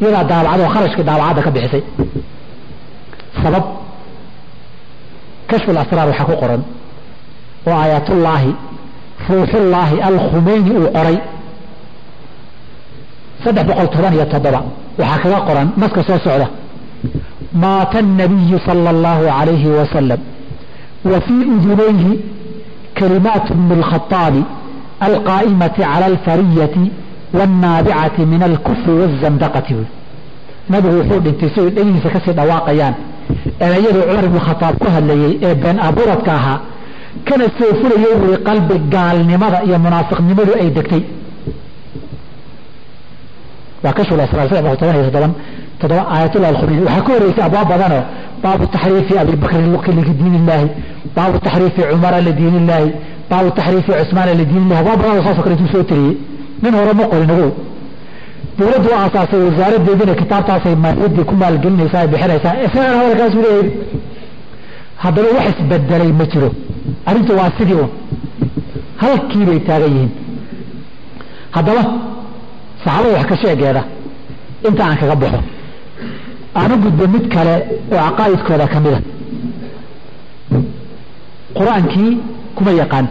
Iyadaa daabacdo kharashkii daabacadda ka bixisay. Sabab kashfu lasraar waxaa ku qoran oo aayatullaahi ruuxullaahi alkhumeyni uu qoray saddex boqol toban iyo toddoba waxaa kaga qoran naska soo socda maata الnabiyu salى اllahu عalayhi wasalam wa fii udunayhi kalimaat bn اlkhaطaabi alqaa'imati calى alfariyati wاnnaabicati min alkufri wالzandaqati nabigu wuxuu dhintay si ay dhegihiisa kasii dhawaaqayaan erayaduu cumar ibn khataab ku hadlayey ee been abuuradka ahaa kana soo fulayay wuri qalbi gaalnimada iyo munaafiqnimadu ay degtay waa ka shula toddoba aayatullah alkhumeyni waxaa ka horeysay abwaab badanoo baabu taxriifi abi bakrin lidiin illaahi baabu taxriifi cumara lidiin illaahi baabu taxriifi cusmaana lidiin illahi abwaab badan oo saasoo kale intuu soo tiriyey nin hore ma qorin ogow dowladdu u aasaasay wasaaradeediina kitaabtaasay maaliyadii ku maalgelinaysaa ay bixinaysaa isagana hadalkaasuu leeyahay. Haddaba wax isbedelay ma jiro. Arrintu waa sidii un halkii bay taagan yihiin. Haddaba saxaabada wax ka sheegeeda. Inta aan kaga baxo. Aanu gudbo mid kale oo caqaa'idkooda ka mida. Qur'aankii kuma yaqaan.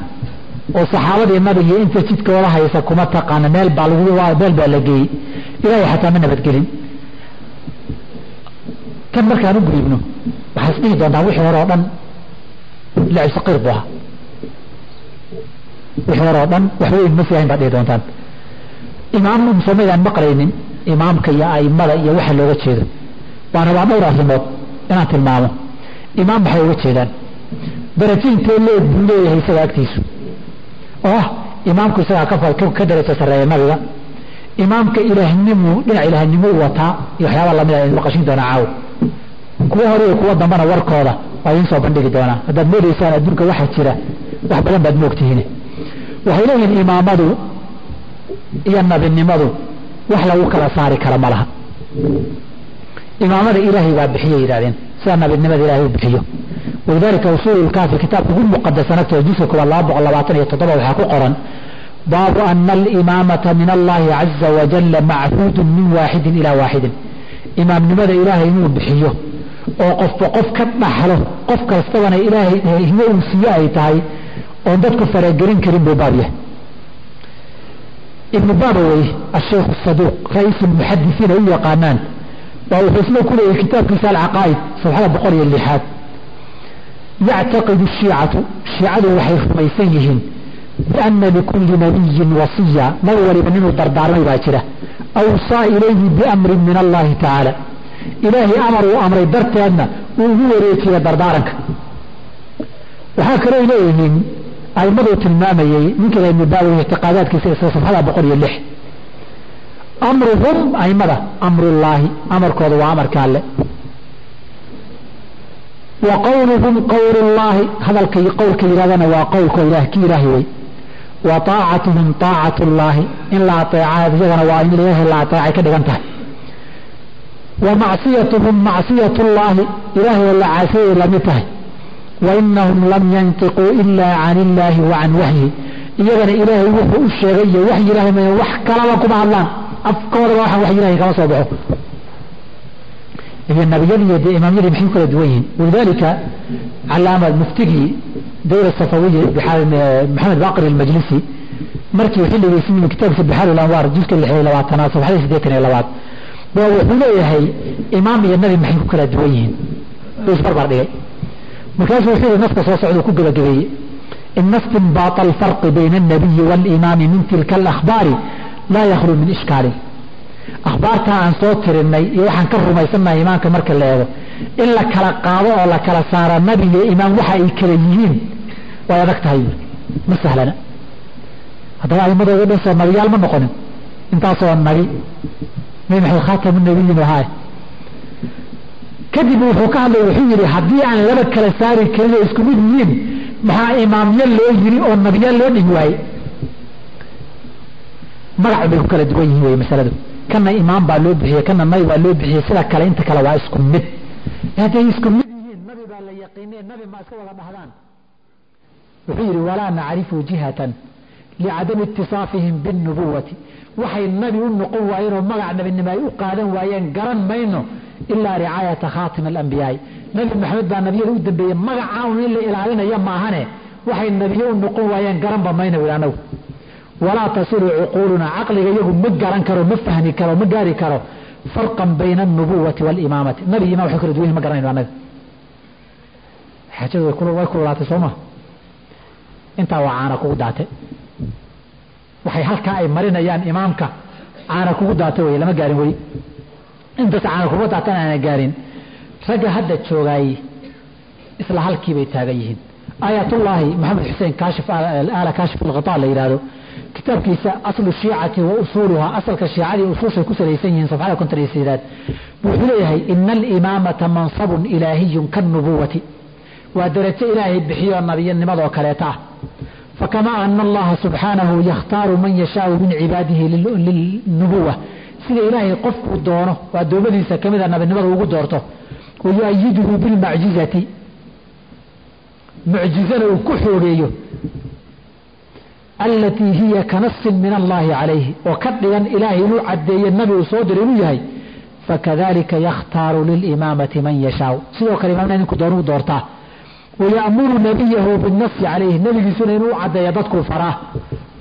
Oo saxaabadii nabigii inta jidkooda haysa kuma taqaana meel baa lagu meel baa la geeyey. Ilaahay xataa ma nabadgelin. Kan markaan u gudubno waxaad isdhihi doontaa wixii hore oo dhan lacib buu ahaa. Wixii hore oo dhan wax weyn ma siyahayn baad dhihi doontaan imaam musamaydaan maqlaynin imaamka iyo aimada iyo waxa looga jeedo. Waan rabaa dhowr arrimood inaan tilmaamo. Imaam maxay uga jeedaan darajo intee leeg buu leeyahay isaga agtiisu oo ah imaamku isagaa ka darajo sarreeya nabiga. Imaamka ilaahnimu dhinac ilaahnimo u wataa iyo waxyaaba la mid a maqashin doonaa caaw kuwa hore iyo kuwa dambana warkooda waa idiin soo bandhigi doonaa. Haddaad moodaysaan adduunka waxa jira wax badan baad moogtihiin waxay leeyihiin imaamadu iyo nabinimadu wax lagu kala saari kara ma laha. Imaamada ilaahay baa bixiyay yidhahdeen sida nabinimada ilahay u bixiyo. Walidalika usuul lkaafi kitaabka ugu muqadasan agtooda juska laba boqol labaatan iyo toddoba waxaa ku qoran baabu ana alimaamata min allahi caza wajala machuudun min waaxidin ilaa waaxidin imaamnimada ilaahay inuu bixiyo oo qofba qof ka dhaxlo qof kastabana ilaahay himo uu siiye ay tahay oon dadku faragelin karin buu baab yahay ibnu baabawey asheikhu saduuq ra'iisu lmuxadisiin ay u yaqaanaan. Waa wuxuu isna ku leeyahy kitaabkiisa alcaqaa'id safxada boqol iyo lixaad. Yactaqidu shiicatu shiicadu waxay rumaysan yihiin biana likulli nabiyin wasiya nabi waliba ninuu dardaarmay baa jira. Awsaa ilayhi biamrin min allahi tacaala ilaahay amar uu amray darteedna uu ugu wareejiya dardaaranka. Waxaa kaloo leeyihiin aimaduu tilmaamayey ninka ibnu baawi ictiqaadaadkiisa isla safxada boqol iyo lix. Amruhum aimada amrullaahi amarkooda waa amarka alle. Wa qowluhum qowlullaahi hadalka qowlka yidhahdana waa qowlko ilah ki ilaahi wey. Wa taacatuhum taacatu llaahi in la aeeca iyagana waa in ilaahay la aeecay ka dhigan tahay. Wa macsiyatuhum macsiyat llaahi ilaahay oo la caasiyay la mid tahay wainahum lam yantiquu ila can illaahi wa can waxyi iyagana ilaahay wuxuu u sheegay iyo waxyi ilahay ma wax kalaba kuma hadlaan afkoodaba waxaan wax ilahay kama soo baxo iyo nabiyadii dee imaamyadii maxay kala duwan yihiin walidalika calaama muftigii dawla safawiya maxamed baqir almajlisi markii xilligiisi yimi kitaabkiisa bixaar lanwaar juska lix iyo labaatanaad safxada siddeetan iyo labaad ba wuxuu leeyahay imaam iyo nabi maxay ku kala duwan yihiin uu isbarbar dhigay markaasuu wuxuu yihi naska soo socda ku gabagabeeyey ina istinbaata alfarqi bayna alnabiyi waalimaami min tilka alakhbaari laa yakhlu min ishkaalin. Akhbaartaa aan soo tirinay iyo waxaan ka rumaysannahay imaamka marka la eego in la kala qaado oo la kala saara nabi iyo imaam waxa ay kala yihiin way adag tahay. Ma sahlana? Haddaba aimadooda dhan soo nabiyaal ma noqonin. Intaasoo nabi nabi maxamed khaatamu nabiyin ahaay kadib wuxuu ka hadlay wuxuu yidhi haddii aan laba kala saari karin oo isku mid yihiin maxaa imaamyo loo yiri oo nabiya loo dhigi waaye? Magac bay ku kala duwan yihiin wey masaladu. Kana imaam baa loo bixiyey kana nabi baa loo bixiyey sida kale inta kale waa isku mid. Hadday isku mid yihiin nabi baa la yaqiinee nabi ma iska wada dhahdaan. Wuxuu yidhi walaa nacrifu jihatan licadami itisaafihim biاnubuwati waxay nabi u noqon waayeen oo magac nabinimo ay u qaadan waayeen garan mayno ilaa ricaayata khaatima alambiyaai nabi maxamed baa nabiyada u dambeeyey magacaaun in la ilaalinaya maahane waxay nabiye u noqon waayeen garanba mayno wi anagu walaa tasilu cuquuluna caqliga iyagu ma garan karo ma fahmi karo ma gaari karo farqan bayna alnubuwati waalimaamati nabi iman waxay kala duwan ma garanayno annaga xaajadu way kululaatay soo ma intaa waa caana kugu daate waxay halkaa ay marinayaan imaamka. Caana kugu daata wey lama gaarin weli intaas caana kuga daatan aana gaarin. Ragga hadda joogaay isla halkii bay taagan yihiin. Aayatullaahi maxamed xuseen kaashif aala kaashif alghita la yidhaahdo kitaabkiisa aslu shiicati wa usuuluhaa asalka shiicadii usuushay ku salaysan yihiin safxada konton iyo sideedaad wuxuu leeyahay ina alimaamata mansabun ilaahiyun kanubuwati waa darajo ilaahay bixiyo nabiyanimadoo kaleeta ah fakamaa ana allaha subxaanahu yakhtaaru man yashaau min cibaadihi lilnubuwa sida ilaahay qofkuu doono oo addoommadiisa ka mida nabinimada ugu doorto wayuayiduhu bilmacjizati mucjizana uu ku xoogeeyo alatii hiya kanasin min allahi calayhi oo ka dhigan ilaahay inuu caddeeye nabi uu soo diray inuu yahay fakadalika yakhtaaru lilimaamati man yashaau sidoo kale imaamna ninku doonuu doortaa wayamuru nabiyahu binasi calayhi nabigiisuna inuu caddeeya dadkuu faraa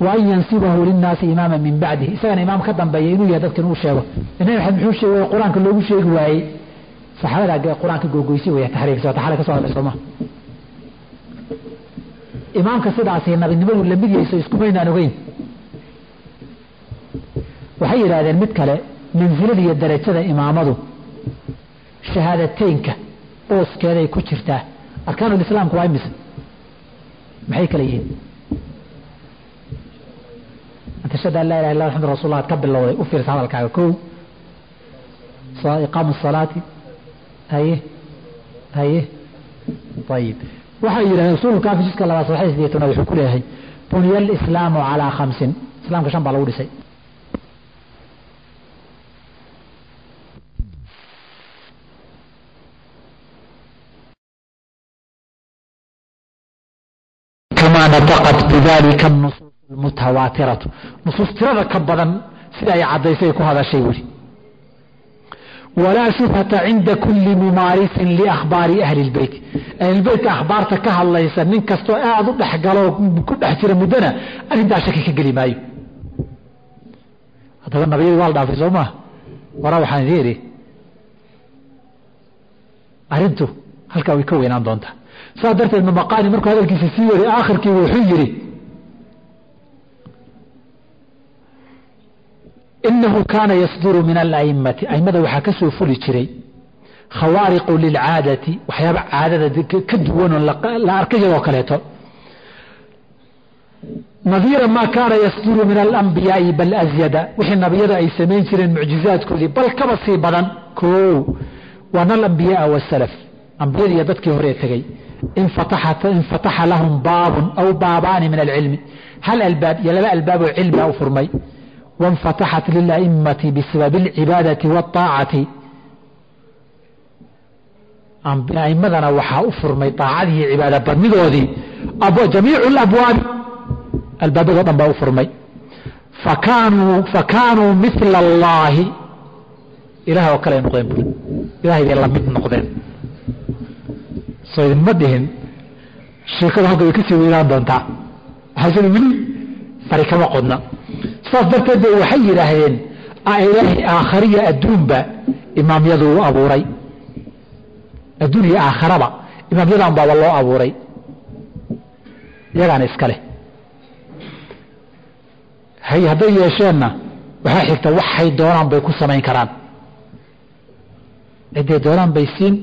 wa an yansibahu linnaasi imaama min bacdihi isagana imaam ka dambeeya inuu yahay dadka inuu sheego nabi maxamed muxuu sheegay qur'aanka loogu sheegi waayey saxaabada qur'aanka googoysi wey taxriifsi waa taxale ka soo hadlay sooma imaamka sidaasi nabinimadu la mid yayso iskumaynaan ogeyn waxay yidhahdeen mid kale mansilada iyo darajada imaamadu shahaadateynka ooskeeday ku jirtaa arkaanulislaamku waa imise maxay kala yihiin antashhadu an laa ilaha illa axamdu rasul ad ka bilowday u fiirsa hadalkaaga kow iqaamu salaati haye haye ayib waxay yidhahdeen usuululkaafi jiska labaad saxay sideed tobnaad wuxuu ku leeyahay buniya alislaamu calaa khamsin islaamka shan baa lagu dhisay kamaa nataqat bidalika nusuus almutawaatiratu nusuus tirada ka badan sida ay caddaysay ku hadashay weli walaa shubhata cinda kulli mumaarisin liakhbaari ahli lbeyt ahlilbeytka akhbaarta ka hadlaysa nin kastoo aada u dhexgalo ku dhex jira muddana arrintaa shaki ka geli maayo haddaba nabiyadii waa la dhaafay soo maa waraa waxaan idin idhi arrintu halkaa way ka weynaan doontaa saas darteed mamaqaani markuu hadalkiisa sii waday aakhirkiiba wuxuu yidhi inahu kaana yasduru min ala'immati. A'immada waxaa ka fuli jiray khawaariqu lilcaadati waxyaaba caadada ka duwanoo la arkay iyadoo kaleeto. Nadiira maa kaana yasduru min alambiyaai bal asyada wixii nabiyada ay samayn jireen mucjizaadkoodii bal kaba sii badan. Koo waana alambiyaaa wasalaf ambiyada iyo dadkii horee tegey infataxa lahum baabun aw baabaani min alcilmi. Hal albaab iyo laba albaab oo cilmiga u furmay. Wainfataxat lila'immati bisababi alcibaadati waaطaacati a'immadana waxaa u furmay daacadii iyo cibaada badnidoodii jamiicu alabwaabi albaabadoo dhan baa u furmay. Fakaanuu mila allaahi ilaah oo kale noqdeen ilahay bay la mid noqdeen soo idinma dhihin sheekadu halka way ka sii weynaan doontaa. Waxaa sida weli fari kama qodna. Saas darteed bay waxay yidhaahdeen ilaahay aakhariya adduunba imaamyadu u abuuray. Adduun iyo aakharaba imaamyadan baaba loo abuuray. Iyagaana iska hay hadday yeesheenna waxaa xigta waxay doonaan bay ku samayn karaan. Ciday doonaan bay siin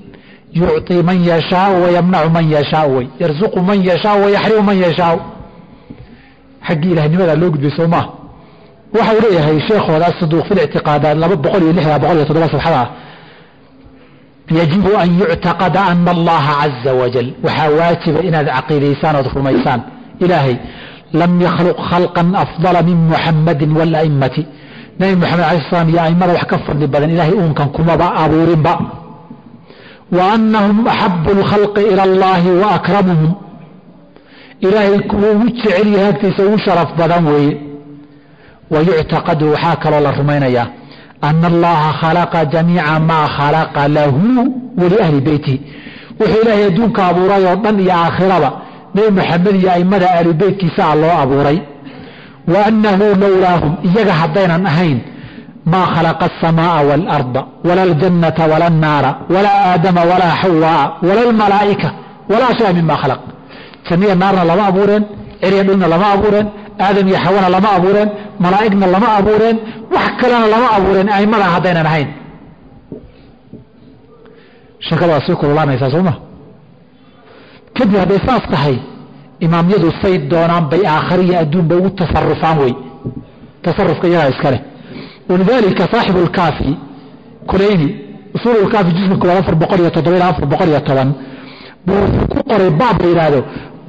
yucطii man yashaau wayamnacu man yashaau wey yarzuqu man yashaau wayaxrimu man yashaau xaggii ilahnimada loo gudbay soo maa waxa uu leeyahay sheekhooda asaduuq fi lictiqaadaat laba boqol iyo lixda boqol iyo toddoba sabxada yajibu an yuctaqada ana allaha caza wajal waxaa waajiba inaad caqiidaysaan ood rumaysaan ilaahay lam yakhluq khalqan afdala min muxamadin wala'immati nabi moxamed alai slam iyo a'immada wax ka fadli badan ilahay uunkan kumaba abuurinba axabu lkhalqi ila allahi wa akramuhum ilaahay kuwa ugu jecel yahay agtiisa ugu sharaf badan weeye wa yuctaqadu waxaa kaloo la rumaynayaa ana allaha khalaqa jamiica maa khalaqa lahu waliahli beytihi wuxuu ilaahay adduunka abuuray oo dhan iyo aakhiraba nebi moxamed iyo a'immada ahlu beytkiisaa loo abuuray wa annahu lowlaahum iyaga haddaynan ahayn maa khalaqa asamaaa waalarda wala aljannata wala annaara walaa aadama walaa xawaa wala almalaa'ika walaa shaya mima khalaq janniya naarna lama abuureen cerya dhulna lama abuureen aadam iyo xawana lama abuureen malaa'igna lama abuureen wax kalena lama abuureen a'immada haddaynan ahayn sheekada waa sii kululaanaysaa sooma kadib hadday saas tahay imaamyadu say doonaan bay aakhariya adduunba ugu tasarufaan wey tasarufka walidaalika saaxibu lkaafi kulayni usuul lkaafi juska koowaad afar boqol iyo toddoba ilaa afar boqol iyo toban buu ku qoray baab la yidhaahdo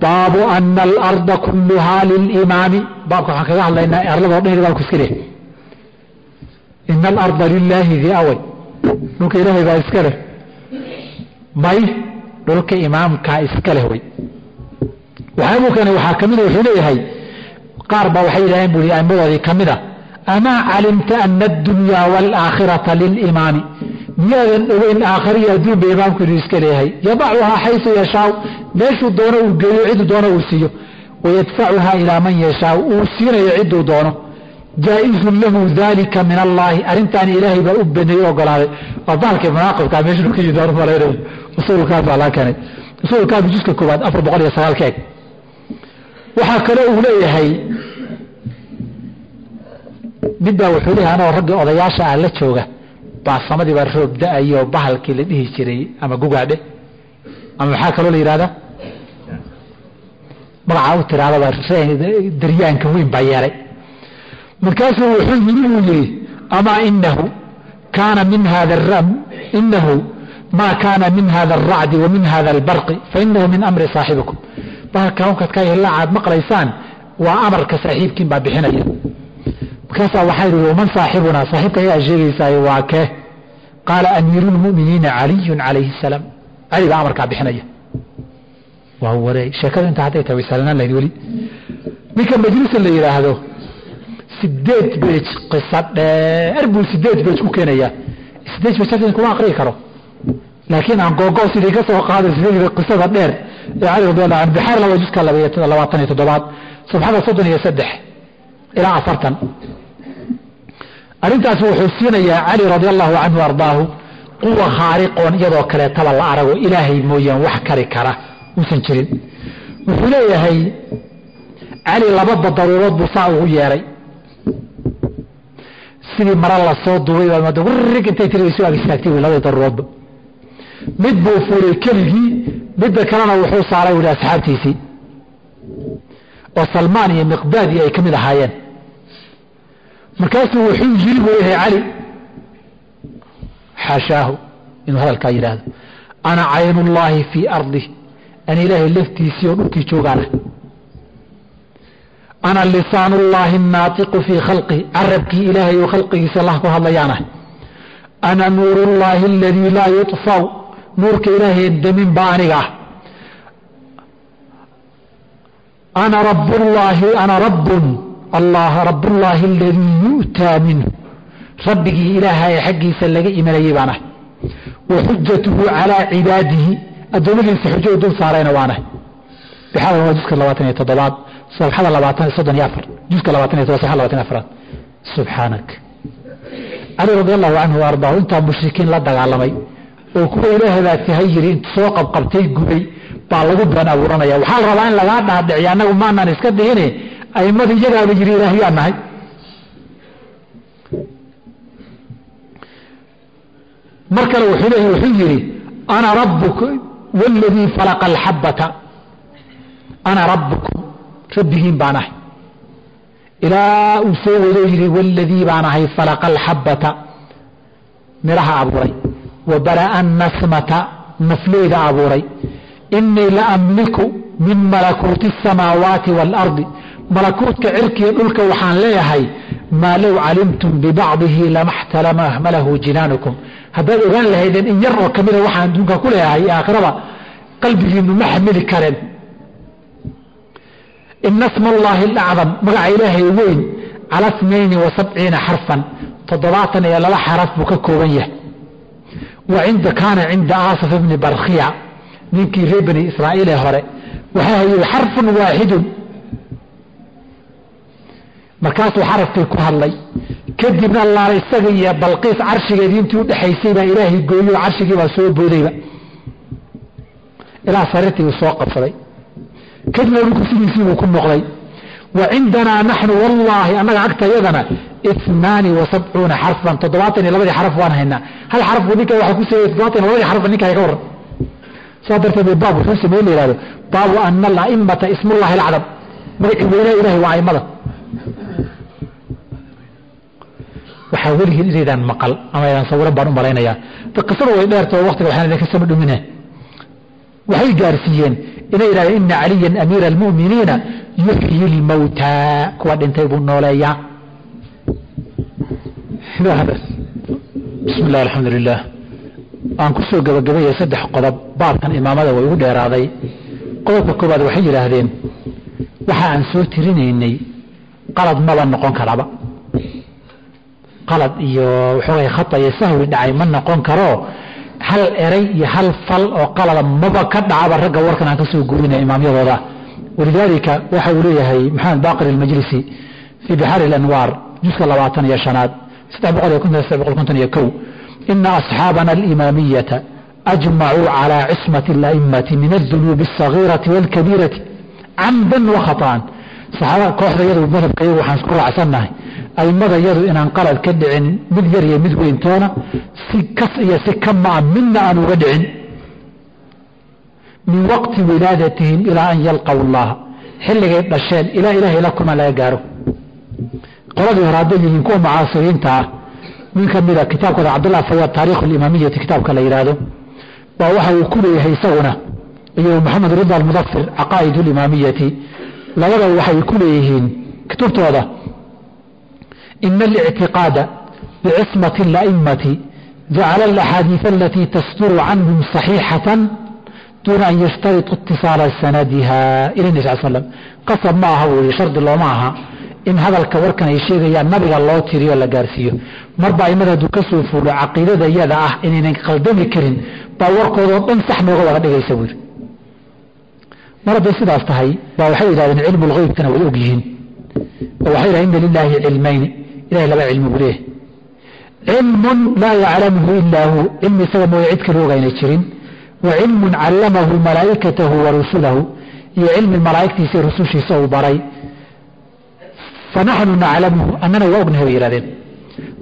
baabu ana alarda kulluhaa lilimaami baabka waxaan kaga hadlaynaa arladoo dhan baabku iska leh ina alarda lilaahi di awey dhulka ilaahay baa iska leh may dhulka imaamkaa iska leh wey waxaabuu keenay waxaa ka mida wuxuu leeyahay qaar baa waxay yidhaaheen bui aimmadoodii ka mida amaa calimta ana addunyaa waalaakhirata lilimaami miyaadan ogeyn aakhariya adduun ba imaamku inuu iska leeyahay yadacuhaa xaysu yashaau meeshuu doono uu geeyo ciduu doono uu siiyo wayadfacuhaa ilaa man yashaau uu siinayo ciduu doono jaa-izun lahu dalika min allaahi arrintaani ilaahay baa u baneeyey ogolaaday waa bahalkii munaaqibkaa meeshuu ka yidhi malaynayo usuulkaas baa laga keenay usuulkaafi juska koowaad afar boqol iyo sagaalka eg waxaa kale uu leeyahay midbaa wuxuu leeyahay anoo raggii odayaasha ah la jooga baasamadii baa roob da'ayo bahalkii la dhihi jiray ama gugaadhe. Ama maxaa kaloo la yidhahda magacaa u tiraadaba daryaanka weyn baa yeelay. Markaasuu wuxuu yiri uu yihi amaa inahu kaana min hada inahu ma kaana min hada alracdi wa hada albarqi fainahu min amri saaxibikum. Bahalka hawkaad ka hilla aad maqlaysaan waa amarka saaxiibkiin baa bixinaya markaasaa waxaa yidhi waman saaxibunaa? Saaxiibka ayaa sheegaysaayo waa kee? Qaala amiiru lmuminiina caliyun calayhi salaam. Cali baa amarkaa bixinaya. Waa wareey sheekadu intaa hadday tahay way sahlanaan lahayd weli. Ninka majlisa la yidhaahdo sideed beej qiso dheer. Buu sideed beej ku keenayaa. Sideed masaajid kuma aqriyi karo. Laakiin aan googo sidii ka soo sidii qisada dheer ee cali radiallahu anhu bixaar laba juska labaatan iyo toddobaad sabxada soddon iyo saddex ilaa afartan. Arrintaasi wuxuu siinayaa cali radia allahu canhu ardaahu quwa khaariqoon iyadoo kaleetaba la arago ilaahay mooyaan wax kari kara uusan jirin. Wuxuu leeyahay cali labada daruurood buu saa ugu yeeray. Sidii mara la soo duubay baa warrig intay tiri isu ag istaagtay wy labadii daruuroodba mid buu fuulay keligii midda kalena wuxuu saaray asxaabtiisii oo salmaan iyo miqdaad iyo ay ka mid ahaayeen. Markaasuu wuxuu yiri buu yahay cali xaashaahu inuu hadalkaa yidhaahdo ana caynullaahi fii ardi ana ilaahay laftiisii oo dhulkii joogaana. Ana lisaanullaahi naatiqu fii khalqihi carabkii ilaahay oo khalqigiisa allah ku hadlayaana. Ana nuurullaahi aladii laa yuطfaw nuurka ilaahay damin baa aniga ah ana rabullaahi ana rabbun allah rabullaahi aladii yu'taa minhu rabbigii ilaahay xaggiisa laga imanayay baan ah wa xujatuhu calaa cibaadihi addoommadiisa xujo u dul saarayna waana bixada waa juska labaatan iyo toddobaad sabxada labaatan soddon iyo afar juska labaatan iyo todoba sabxada labaatan iyo afraad subxaanak cali radi allahu canhu ardaahu intaa mushrikiin la dagaalamay oo kuwa ilaahay baa tahay yiri soo qabqabtay gubay baa lagu been abuuranaya waxaa rabaa in lagaa dhaadhiciyo annagu maanaan iska dhihine aimada iyagaaba yiri ilaahyaa nahay. Mar kale wuxuu leeyahy wuxuu yidhi ana rabbuk waladii falaqa alxabbata ana rabbukum rabbigiin baan ahay. Ilaa uu soo wadoo yidhi waladii baan ahay falaqa alxabbata midhaha abuuray. Wa bara'a nasmata nafleyda abuuray inii la amliku min malakuuti asamaawaati waalardi malakuutka cirkiiyo dhulka waxaan leeyahay maa low calimtum bibacdihi lamaxtalamalahu jinaanukum haddaad ogaan lahaydeen in yar oo kamida waxaan adduunka ku leeyahay aakhiraba qalbigiinu ma xamili kareen ina sma allaahi alacdam magaca ilaahay weyn cala snayni wa sabciina xarfan toddobaatan iyo laba xaraf buu ka kooban yahay wa kaana cinda aasaf bni barkhiya ninkii reer bani israa'iil ee hore. Waxaa hayay xarfun waaxidun markaasuu xarafkii ku hadlay. Kadibna allaala isaga iyo balqiis carshigeedii intii udhexaysay baa ilaahay gooyo carshigii baa soo boodayba ilaa sariirtii uu soo qabsaday. Kadibna dhulku sidiisiibuu ku noqday wa cindanaa naxnu wallaahi annaga agtayadana inaani wa sabcuuna xarfan. Toddobaatan iyo labadii xaraf waan haynaa. Hal xaraf buu ninka waxaa ku sameeyey toddobaatan iyo labadii xarfa ninka ka warran saa darteed baab wuxuu sameeye la yihahdo baabu ana alaimata ismullahi alcadam magacii weynaa ilahay waa aimada waxaa weligiin inaydaan maqal ama aydaan sawiran baan u malaynayaa. Qisada way dheertoo waqtiga waxaan idinka sama dhumine. Waxay gaarsiiyeen inay yidhahdeen ina caliyan amiira almu'miniina yuxyi lmawtaa kuwa dhintay buu nooleeyaa. Bismi illah alxamdu lilah aan ku soo gabagabayay saddex qodob baabkan imaamada way ugu dheeraaday. Qodobka koobaad waxay yidhaahdeen waxa aan soo tirinaynay qalad maba noqon karaba. Qalad iyo waxoogay khata iyo sahwi dhacay ma noqon karo? Hal eray iyo hal fal oo qalada maba ka dhacaba ragga warkan aan ka soo guurinaya imaamyadooda. Walidaalika waxa uu leeyahay maxamed baaqir almajlisi fii bixaari alanwaar juska labaatan iyo shanaad saddex boqol iyo konton saddex boqol konton iyo kow ina asxaabana alimaamiyata ajmacuu calaa cismati ala'immati min aldunuubi alsagiirati waalkabiirati camdan wa khata'an saxaabada kooxda yadu madhabka yagu waxaan isku raacsannahay aimada yadu inaan qalad ka dhicin mid yar iyo mid weyntoona si kas iyo si ka maa midna aan uga dhicin min waqti wilaadatihim ilaa an yalqaw allaha xilligay dhasheen ilaa ilahay la kulma laga gaaro qoladii hore hadday yihiin kuwa mucaasiriinta ah nin ka mida kitaabkooda cabdullah fayaad taarikhu limaamiyati kitaabka la yidhaahdo baa waxa uu ku leeyahay isaguna iyo maxamed rida almudafir caqaa'id limaamiyati labada waxay ku leeyihiin kutubtooda ina alictiqaada bicismati ala'immati jacala alaxaadiid alatii tasduru canhum saxiixatan duuna an yashtariطu itisaala sanadiha. Ila nebi sal slam qasab ma aha weye shardi looma aha in hadalka warkan ay sheegayaan nabiga loo tiriyo la gaarsiiyo. Marba aimada hadduu ka soo fuulo caqiidada iyada ah inaynan qaldami karin baa warkoodao dhan sax nooga wada dhigaysa buu yidhi. Mar hadday sidaas tahay baa waxay yidhahdeen cilmu way og oo waxay yidhahdeen inna lilaahi cilmayni. Ilahay laba cilmi buu leeyahay. Cilmun laa yaclamuhu ilaa hu. Cilmi isaga mooye cid kale ogaynay jirin. Wa cilmun callamahu malaa'ikatahu wa rusulahu. Iyo cilmi malaa'igtiisa iyo rusushiisa uu baray fa naxnu naclamuhu annana waa ognahay bay yihahdeen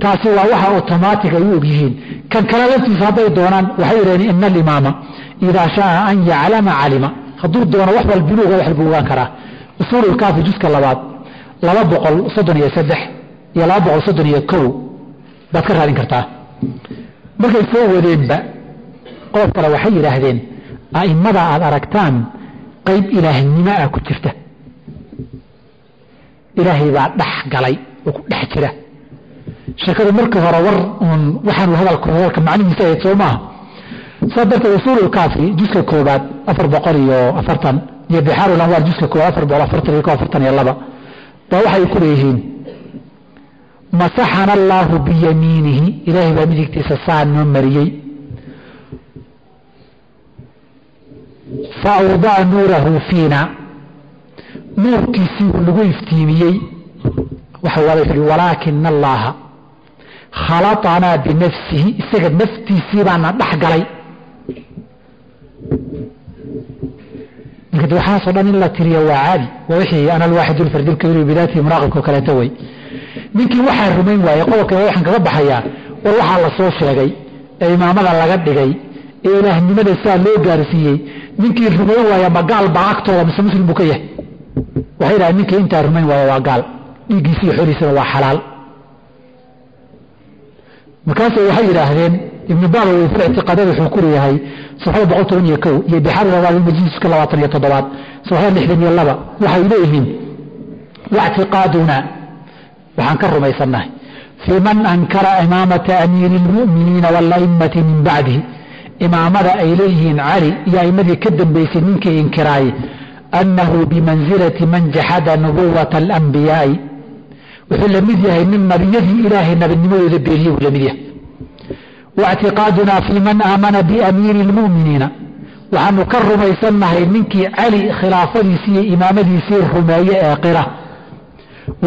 taasi waa waxa otomaatig ay u og yihiin kan kale laftiisa hadday doonaan waxay yidhahdeen ina alimaama idaa shaaa an yaclama calima hadduu doono wax walbinuuga wax buu ogaan karaa usuululkaafi juska labaad laba boqol soddon iyo saddex iyo laba boqol soddon iyo kow baad ka raadin kartaa markay soo wadeenba qodob kale waxay yidhaahdeen a'immada aad aragtaan qayb ilaahnimo ah ku jirta ilaahay baa dhex galay oo ku dhex jira. Sheekadu markii hore war uun waxaanu hadalka hadalka macnihiisa ahayd soo maaha. Saa darteed usuululkaafi juska koobaad afar boqol iyo afartan iyo bixaarul anwaar juska koobaad afar boqol afartan iyo ko afartan iyo laba baa waxay ku leeyihiin masaxana allaahu biyamiinihi. Ilaahay baa midigtiisa saa noo mariyey. Fa awdaa nuurahu fiina nuurkiisii iftiimiyey. Waada wuxu uhi walaakina allaaha khalaطanaa binafsihi isaga naftiisii baana dhex galay. Marka de waxaasoo dhan in la tiriya waa caadi. Waa wixii ana alwaaxid lfardi lkabiir bidaatihi muraaqibka oo kaleeto wey ninkii waxaa rumayn waayey qodobka waxaan kaga baxayaa war waxaa la sheegay ee imaamada laga dhigay ee ilaahnimada saa loo gaarsiiyey ninkii rumayn waaya ma gaal baa agtooda mise muslim buu ka yahay waxay yidhahdeen ninkii intaa rumayn waaya waa gaal. Dhiiggiisi iyo xoliisana waa xalaal. Markaasay waxay yidhaahdeen ibnu baabawey fil ictiqaadada wuxuu ku leeyahay safxada boqol toban iyo kow iyo bixaari rawaadilmajliska labaatan iyo toddobaad safxada lixdan iyo laba. Waxay leeyihiin wactiqaaduna waxaan ka rumaysannahay fii man ankara imaamata amiiri اlmu'miniina wاla'immati min bacdihi. Imaamada ay leeyihiin cali iyo a'imadii ka dambaysay ninkii inkiraayey annahu bimansilati man jaxada nubuwata alanbiyaa'i wuxuu la mid yahay nin nabiyadii ilaahay nabinimadooda beeriye buu la mid yahay waictiqaadunaa fii man aamana biamiiri اlmu'miniina waxaanu ka rumaysannahay ninkii cali khilaafadiisii iyo imaamadiisii rumeeye ee qira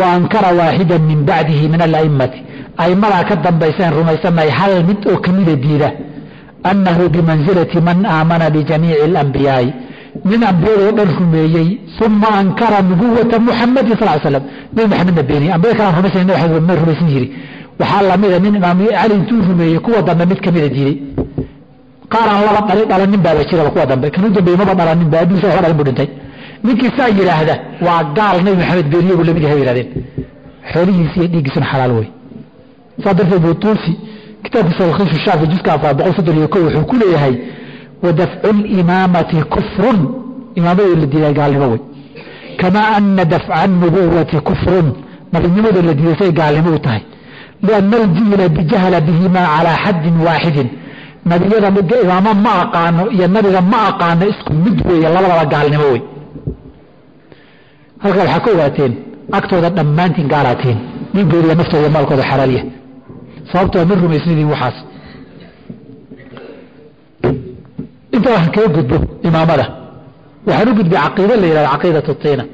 wa ankara waaxida min bacdihi min ala'immati a'immadaa ka dambaysaen rumaysannahay hal mid oo kamida diida annahu bimansilati man aamana bijamiici alanbiyaa'i nin ambiyadoo dhan rumeeyey uma ankara nubuwata muxamadin sal slam nabi maxamedna beeniye ambiyada kalaan rumaysan ma rumaysan jiri waxaa lamida nin imaam cali intuu rumeeyey kuwa dambe mid kamida diiday. Qaaraan laba dhali dhalanin baaba jiraba kuwa dambe. Kan u dambeeye maba dhalanin ba adduunsa waxba dhalin buu dhintay. Ninkii saa yidhaahda waa gaal nabi maxamed beeniye buu la mid yahay yihahdeen xoolihiisi iyo dhiiggiisuna xalaal wey. Saa darteed buu tuusi kitaabkiisa alkhiishu shaafi juska boqol soddon iyo kow wuxuu ku leeyahay wadafcu limaamati kufrun imaamada la diiday gaalnimo wey kamaa ana dafca nubuwati kufrun nabinimada la diiday say gaalnimo u tahay lianna aljihla bijahla bihimaa calaa xaddin waaxidin nabiyada imaamo ma aqaano iyo nabiga ma aqaano isku mid weeye labadaba gaalnimo wey halkaa waxaa ka ogaateen agtooda dhammaantiin gaalaatiin dhiiggooda iyo naftooda maalkooda xalaalya sababtoo ma rumaysnidin waxaas inta waxaan kaga gudbo imaamada. Waxaan u gudbay caqiida la yihahdo caqiidatu tiina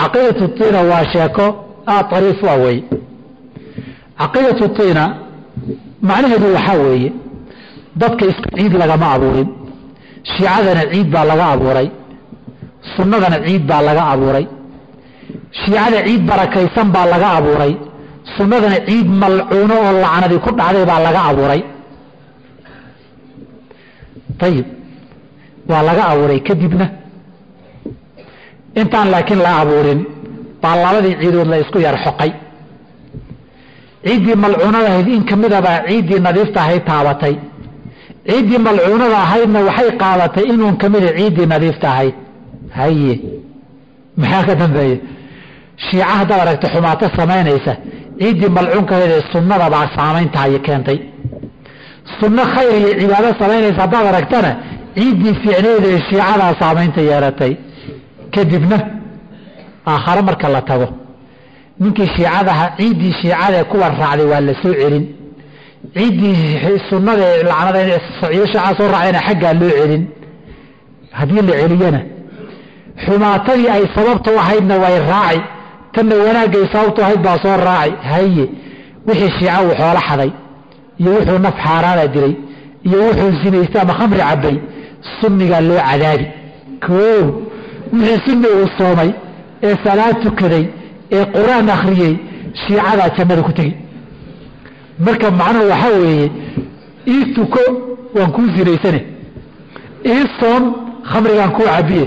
caqiidatu tiina waa sheeko aad ariif ah wey caqiidatu tiina macnaheedu waxaa weeye dadka isku ciid lagama abuurin shiicadana ciid baa laga abuuray sunnadana ciid baa laga abuuray shiicada ciid barakaysan baa laga abuuray sunnadana ciid malcuuno oo lacnadi ku dhacday baa laga abuuray. Ayib waa laga abuuray kadibna. Intaan laakiin la abuurin baa labadii ciidood la isku yar xoqay. Ciiddii malcuunada ahayd in ka midabaa ciiddii nadiifta ahayd taabatay. Ciiddii malcuunada ahaydna waxay qaadatay inuun ka mida ciiddii nadiifta ahayd. Haye maxaa ka dambeeya shiica haddaad aragta xumaato samaynaysa ciiddii malcuunkahayd ee sunnada baa saamayntahay keentay. Sunno khayr iyo cibaado samaynaysa haddaad aragtana ciiddii fiicneed ee shiicadaa saamaynta yeelatay kadibna aakhare marka la tago. Ninkii shiicadaha ciiddii shiicadae kuwa raacday waa la soo celin. Ciiddii sunnada ee lacnada saciido shiicada soo raacdayna xaggaa loo celin. Haddii la celiyana xumaatadii ay sababta u ahaydna way raaci tanna wanaagay sababtu ahayd baa soo raaci haye wixii shiica uu xoolo xaday iyo wuxuu naf xaaraana dilay iyo wuxuu zinaystay ama khamri cabbay sunnigaa loo cadaabi. Koow wixii sunni uu soomay ee salaad tukaday ee qur'aan akhriyey shiicadaa jannada ku tegi marka macnuhu waxaa weeye ii tuko waan kuu zinaysane. Ii soon khamrigaan kuu cabiye.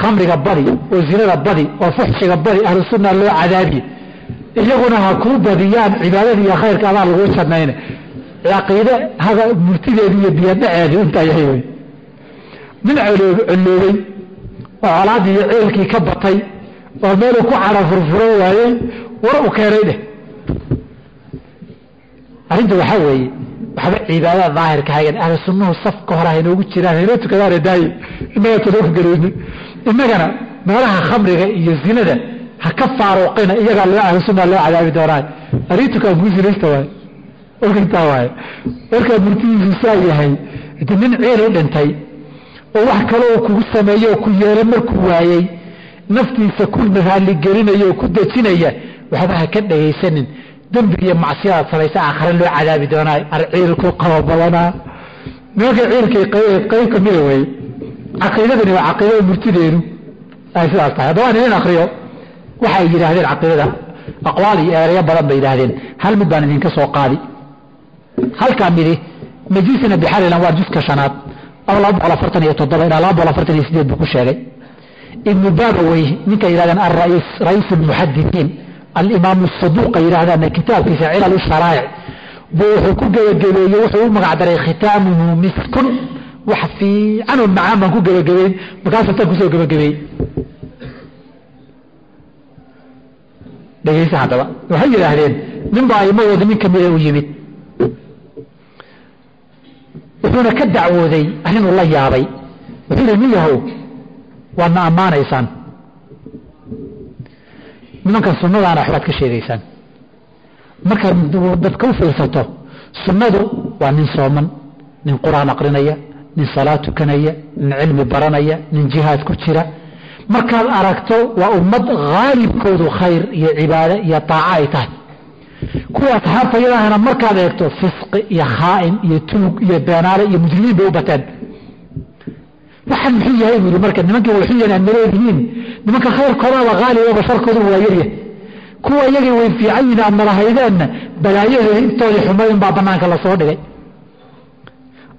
Khamriga badi oo zinada badi oo fuxshiga badi ahlu sunna loo cadaabiye. Iyaguna ha kuu badiyaan cibaadada iyo khayrka adaa laguu jannayne caqiide hada murtideedi iyo biyadhaceedi intaa yahay wey nin colloobay oo colaadii ceelkii ka batay oo meeluu ku cara furfuran waayey war u keenay dheh. Arrinta waxaa weeye waxba cibaadada daahirka hayan ahlu sunnuhu safka hore haynoogu jiraan haynoo tukadaane daaye innagaa taloka gareyni innagana meelaha khamriga iyo zinada ha ka faaruqina iyagaa loo ahlu sunna loo cadaabi doonaa arrintukaan kuu zinaysta waay intaa waay markaa murtidiisu saa yahay de nin ciil u dhintay oo wax kale uu kugu sameeyo oo ku yeelo markuu waayey naftiisa ku raaligelinaya oo ku dejinaya waxba ha ka dhagaysanin. Dembiga iyo macsiyadaad samaysa aakhare loo cadaabi doonaa ar ciilku qabo badanaa. Nimanka ciilkay qayb kamida wey caqiidadani waa caqiidada murtideenu ay sidaas tahay. Haddaba inin akriyo waxay yidhaahdeen caqiidada. Aqwaal iyo ereyo badan bay yidhaahdeen. Hal mid baan idinka soo qaadi. Halkaa midi majlisina bixalilan waa juska shanaad buu ku sheegay. Ibnu baabawey ninka yidhahdeen alrais rais lmuxadidiin alimaamu saduuqa yidhahdaana kitaabkiisa cilal sharaa'ic buu wuxuu ku gebagabeeyey wuxuu u magac daray khitaamuhu miskun wax fiican oo macaan baan ku gebagabeyn markaasuu tan ku soo gebagabeeyey dhegeysa haddaba waxay yidhaahdeen nin baa aimadooda nin kamida u yimid wuxuuna ka dacwooday arrinuu la yaabay. Wuxuu nin yahow waadna ammaanaysaan. Nimankan sunnadaana waxbaad ka sheegaysaan. Markaad dadka u fiirsato sunnadu waa nin sooman nin qur'aan aqrinaya nin salaad tukanaya nin cilmi baranaya nin jihaad ku jira. Markaad aragto waa ummad haalibkoodu khayr iyo cibaade iyo taaco ay tahay kuwa asxaabtayadahana markaad eegto fisqi iyo khaa'in iyo tuug iyo beenaale iyo mujrimiin bay u bateen. Waxaan muxuu yahay buu yidhi marka nimankii wuxuu yahay aad maleedihiin nimanka khayrkoodaaba haalib oo basharkoodu waa yarya kuwa iyagii way fiican yihiin aad malahaydeenna balaayada intoodii xumayn baa banaanka la soo dhigay.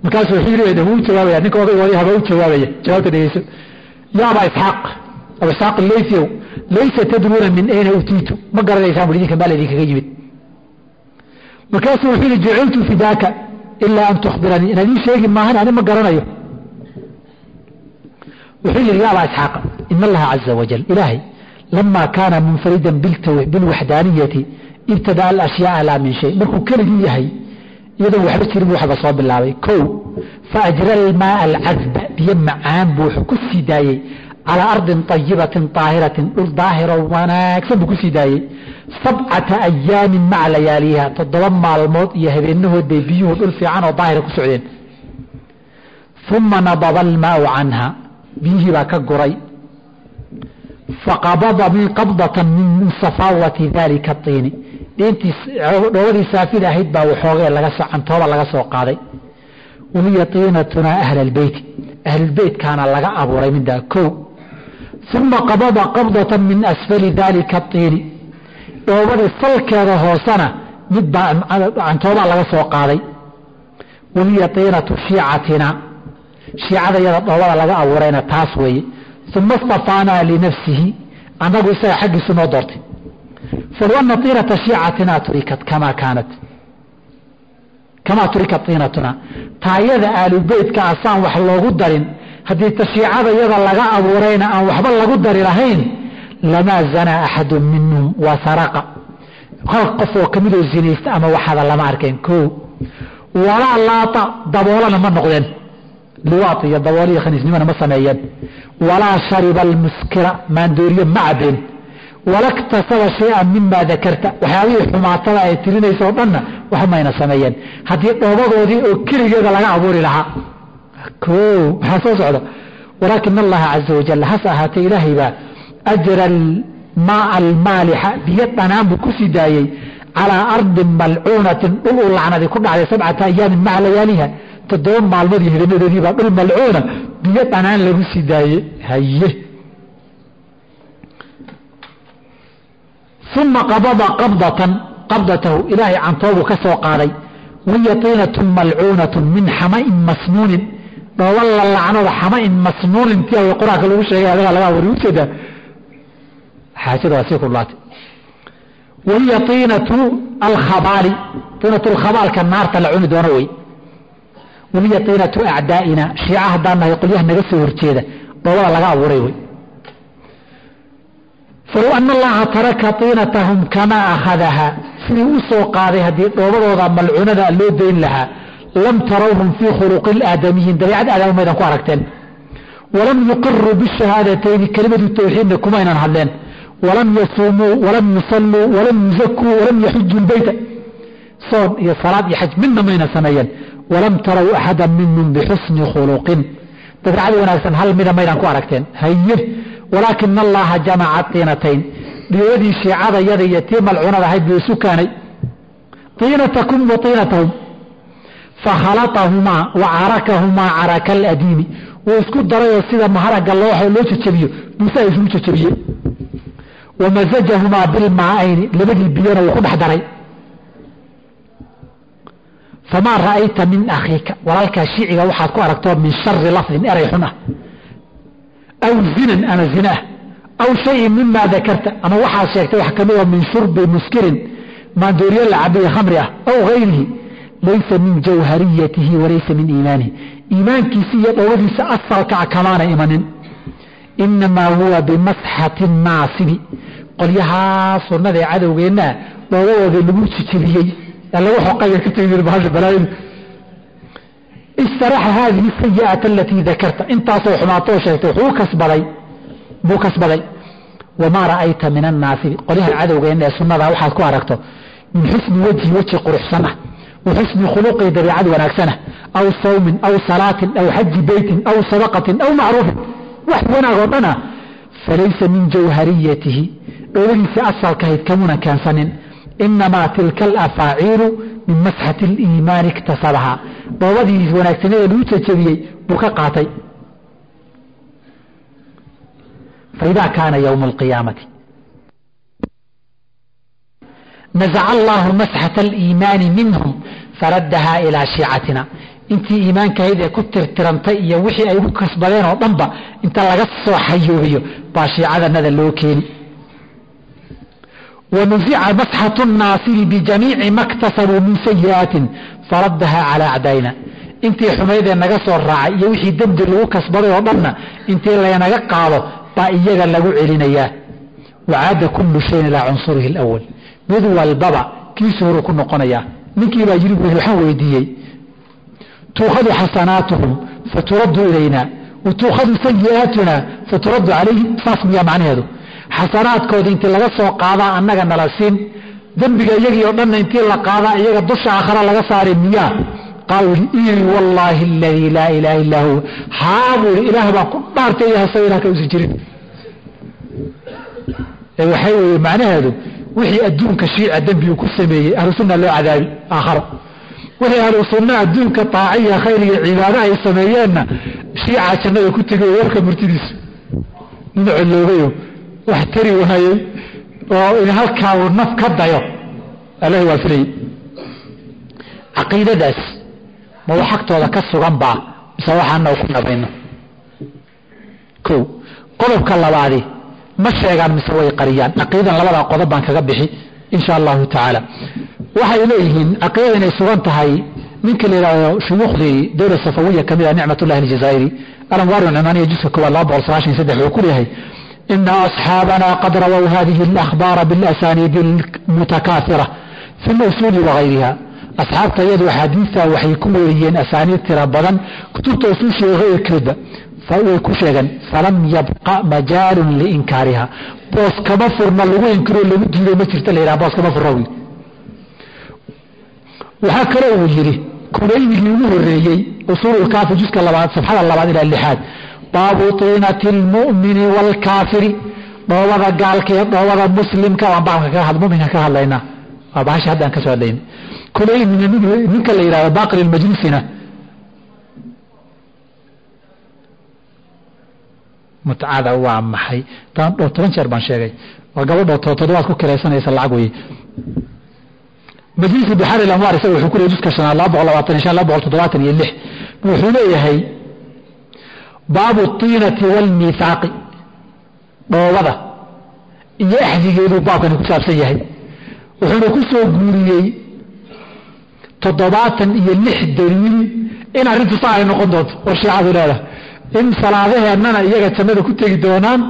Markaasuu wuxuu yidhi wuu jawaabaya ninka odaygoodii haba u jawaabaya. Jawaabta dhegeyso. Ya aba isxaaq aba isxaaq leysiow laysa tadruuna min ayna utiitu. Ma garanaysaan bui idinka maal idinkaga yimid markaasuu wuxuu yihi jaciltu fidaaka ilaa an tukhbiranii inaad ii sheegi maahan ani ma garanayo. Wuxuu yihi ya aba isxaaq in allaha caza wajal ilaahay lama kaana munfaridan bilwaxdaaniyati ibtadaa alashyaaa laa min shay. Markuu keligii yahay iyadoon waxba jirin waxba soo bilaabay. Ko faajra almaaa alcadba biyo macaan buu wuxuu ku sii daayey. Calaa ardin ayibatin aahiratin dhul daahiro wanaagsan buu ku sii daayey sabcata ayaamin maca layaaliha toddoba maalmood iyo habeenahood bay biyuhu dhul fiican oo daahira ku socdeen. Uma nadaba almaau canha biyihii baa ka guray. Faqabada qabdatan min safaawati dalika iini dhintii dhoobadii saafida ahayd baa waxoogee laga cantooba laga soo qaaday. Wahiya tiinatuna ahla albeyti ahlulbeytkaana laga abuuray middaa kow. Uma qabada qabdatan min asfali dalika iini dhoobada salkeeda hoosena mid baa cantoobaa laga soo qaaday. Wahiya tiinatu shiicatina. Shiicada iyada dhoobada laga abuurayna taas weeye. Uma stafaanaa linafsihi annagu isaga xaggiisu noo doortay. Falow ana tiinata shiicatina turikat kamaa kaanat. Kamaa turikat tiinatuna. Taayada aalubeytka asaan wax loogu darin. Haddii ta shiicada iyada laga abuurayna aan waxba lagu dari lahayn lamaa zanaa axadu minhum wa saraqa. Hal qof oo kamidoo zinaysta ama waxaada lama arkeen? Ko walaa laata daboolana ma noqdeen. Liwaat iyo dabooliyo khaniisnimona ma sameeyeen. Walaa shariba almuskira maandooriye ma cabeen walaktasaba shay-an mimaa dakarta. Waxyaabihii xumaatada ay tirinaysa oo dhanna wax mayna sameeyeen. Haddii dhoobadoodii oo keligeeda laga abuuri lahaa. O maxaa soo socda? Walaakin allaha caza wajal hase ahaatee ilaahay baa ajra maa almaalixa biyo dhanaan buu ku sii daayey calaa ardin malcuunatin dhul uu lacnadi ku dhacday sabcata ayaamin maca layaaliha toddoba maalmood iyo habeenadeedii baa dhul malcuuna biyo dhanaan lagu sii daayey haye uma qabada qabdatan qabdatahu ilaahay cantoobuu ka soo qaaday wahiya tiinatun malcuunatun min xamain masnuunin dhooba la lacnada xamain masnuunin ti qur'aanka lagu sheegay adaga laga wari u jeedaa xaajada waa sii kudlaatay wahiya tiinatu kumaynan hadleen walam yasuumuu walam yusalluu walam yuzakuu walam yaxuju lbeyta soon iyo salaad iyo xaj midna mayna sameeyeen. Walam taraw axada minhum bixusni khuluqin. Dabeicad wanaagsan hal mida maydan ku aragteen. Haye walaakina allaha jamaca tiinatayn. Dhiiradii shiicada yada iyo tii malcunada ahayd buu isu keenay tiinatakum wa tiinatahum. Fakhalatahumaa wa carakahumaa caraka aladiimi wuu isku darayoo sida maharaga loo loo jajabiyo buusaa isugu jajabiyey wamasajahumaa bilmaa'ayni labadii biyona wuu ku dhex daray famaa ra'ayta min akhiika walaalkaa shiiciga waxaad ku aragtoo min shari lafdin eray xun aw zinan ama zina aw shayin mima dakarta ama waxaad sheegtay wax ka mid oo min shurbi muskirin maandooriyo la cabiye khamri ah aw gayrihi laysa min jawhariyatihi walaysa min iimaanihi iimaankiisi iyo dhowadiisa asalkaa kamaana imanin inamaa huwa bimasxati naasibi qolyahaa sunnada ee cadowgeenna dhoobadooda lagu jijibiyey lagu xoqaya ka tegi bahasha balaayadu istaraxa haadihi sayi'ata alatii dakarta intaasoo xumaatoo sheegtay wuxuu kasbaday buu kasbaday wamaa ra'ayta min annaasibi qolyaha cadowgeenna ee sunnada waxaad ku aragto min xusni wejhi weji quruxsan ah khuluqii dabiicad wanaagsanah aw sawmin aw salaatin aw xaji beytin aw sadaqatin aw macruufin wax wanaag oo dhan ah. Falaysa min jawhariyatihi dhowadiisa asalkahayd kamunan keensanin inamaa tilka alafaaciilu min masxati aliimaani iktasabahaa dhoobadii wanaagsaneeda lagu jajabiyey buu ka qaatay. Faida kaana ywma alqiyaamati. Nazaca allahu masxata aliimaani minhum faraddahaa ilaa shiicatina intii iimaankahayd ee ku tirtirantay iyo wixii ay ku kasbadeen oo dhanba inta laga soo xayoobiyo baa shiicadanada loo keeni. Wanuzica masxatu nnaasiri bijamiici ma ktasabuu min sayi'aatin faraddahaa calaa acdaa'ina intii xumaydee naga soo raacay iyo wixii dembi lagu kasbaday oo dhanna intii laynaga qaado baa iyaga lagu celinayaa. Wacaada kullu shayin ilaa cunsurihi alawal mid walbaba kiisu horu ku noqonayaa. Ninkii baa yiri waxaan weydiiyey tuukhadu xasanaatuhum faturaddu ilayna wa tuukhadu sayi'aatuna faturaddu calayhim saas miyaa macnaheedu. Xasanaadkooda intii laga soo qaadaa annaga nala siin dembiga iyagii oo dhanna intii la qaadaa iyaga dusha aakhara laga saaray miyaa? Qaal ii wallaahi aladii laa ilaaha illaa huwa haa buu yidhi ilaah baan ku dhaartay iyo hasago ilah ka usan jirin. Waxay weye macnaheedu wixii adduunka shiica dembigu ku sameeyey ahlu sunna loo cadaabi aakharo wixii ahlu sunna adduunka taaciya khayr iyo cibaado ay sameeyeenna shiica jannada ku tegay warka murtidiisu. Nin coloogayo wax tari waayey oo in halkaa uu naf ka dayo. Allahi waa filayey caqiidadaas ma wax agtooda ka sugan baa mise waxaana ku nabayno? Ko qodobka labaadi ma sheegaan mise way qariyaan. Caqiidadan labadaa qodob baan kaga bixi insha allahu tacaala waxay leeyihiin caqiidada inay sugan tahay. Ninka la yidhaahdo shuyuukhdii dowla safawiya ka mid ah nicmatullahi aljazaa'iri alamwaar cimaniya juska koowaad laba boqol sagaashan saddex wuxuu ku leeyahay ina asxaabana qad rawow hadihi alakhbaara bilasaniidi almutakaafira fi lusuuli wagayriha asxaabta iyadu axaadiista waxay ku weeriyeen asaaniid tira badan kutubta usuushiga keyrkeedba way ku sheegeen falam yabqa majaalun liinkaariha boos kama furna lagu inkiro lagu diido ma jirta la yidhaha boos kama furna wy waxaa kaloo uu yidhi kunaynigii ugu horeeyey usuululkaafi juska labaad safxada labaad ilaa lixaad. Baabu tiinati lmu'mini waalkaafiri dhoobada gaalka iyo dhoobada muslimka waan baabka muminka ka hadlaynaa waa bahasha haddaan ka soo hadlayna. Kunaynina ninka la yidhahdo baaqir ilmajlisina mutcada waa maxay? Toban jeer baan sheegay. Waa gabadhoo toddobaad ku kiraysanaysa lacag weye majlisi bixaari lamwaar isaga wuxuu ku juska shanaad laba boqol labaatan shan laba boqol toddobaatan iyo lix. Wuxuu leeyahay baabu tiinati waalmiithaaqi dhoobada iyo axdigeeduu baabkani ku saabsan yahay. Wuxuuna ku guuriyey toddobaatan iyo lix daliil in arrintu saa ay noqon doonto. War shiicadu leedahay in salaadaheennana iyaga jannada ku tegi doonaan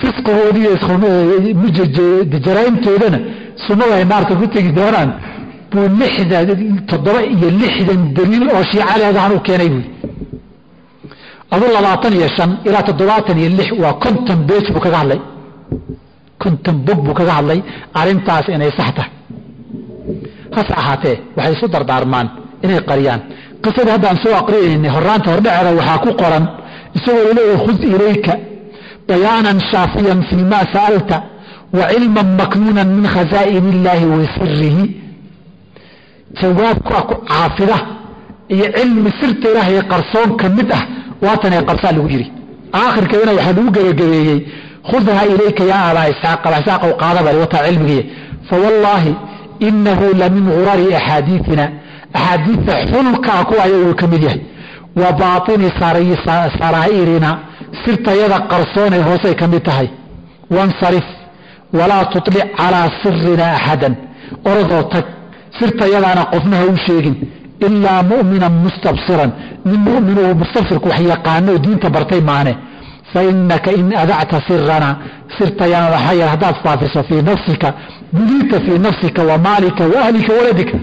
fisqigoodiiyo jaraa'imtoodana sunnada ay naarta ku tegi doonaan buu toddoba iyo lixdan daliil oo shiica leedahan u keenay buui adu labaatan iyo shan ilaa toddobaatan iyo lix waa konton beej buu kaga hadlay. Konton bog buu kaga hadlay arrintaas inay sax tahay. Hase ahaatee waxay isu dardaarmaan inay qariyaan. Qisadii haddaan soo aqriyaynay horaanta hordhaceeda waxaa ku qoran isagoo leeyahay khud ilayka bayaanan shaafiyan fii ma sa'alta wa cilman maknuunan min khasaa'in illaahi wa sirihi jawaabka ku caafida iyo cilmi sirta ilaahay qarsoon ka mid ah waatanee qabsaa lagu yidhi aakhirkeedana waxaa lagu gebagabeeyey khudha ilayka yaa abaa isxaaq abaa isxaaqow qaada bari wataa cilmigiiy fawallaahi inahu la min gurari axaadiidta xulkaa kuwa ayaguu ka mid yahay. Wa baaini saraa'irina sirtayada qarsoonay hoosay ka mid tahay. Wansarif walaa tulic calaa sirina axadan. Orodoo tag sirtayadaana qofna ha u sheegin ilaa mu'minan mustabsiran. Nin mu'minuhu mustabsirku wax yaqaanoo diinta bartay maane. Fainaka in adacta sirana sirtayana waxaa yar haddaad faafiso fii nafsika buliita fii nafsika wa maalika wa waladika.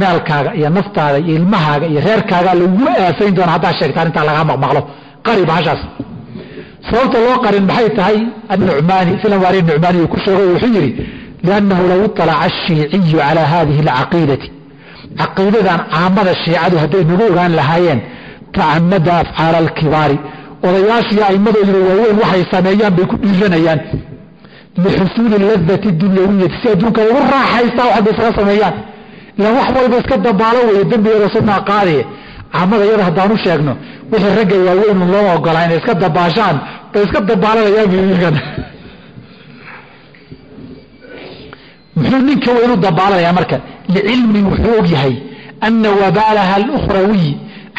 Maalkaaga iyo naftaada iyo ilmahaaga iyo reerkaaga lagu aafayn doona haddaad sheegta arrintaa lagaa maqmaqlo. Qari bahashaas. Sababta loo qarin maxay tahay? Annucmaani filanwaari nucmaani uu ku sheego wuxuu yidhi liannahu low iطalaca ashiiciyu calaa hadihi alcaqiidati caqiidadan caamada shiicadu hadday nagu ogaan lahaayeen tacamada afcaala alkibaari odayaashii aimadooduna waaweyn waxay sameeyaan bay ku dhiiranayaan lixusuuli ladati dunyawiyati si adduunka ugu raaxaystaa wax bay isaga sameeyaan ilaan wax walba iska dabaalo weeye dembigeeda sunnaa qaadiye caamada iyada haddaan u sheegno wixii ragga waaweyn loo ogolaa inay iska dabaashaan iyagana muxuu ninka weynu dabaalanayaa marka? Licilmin wuxuu og yahay ana wabaalaha alukhrawiy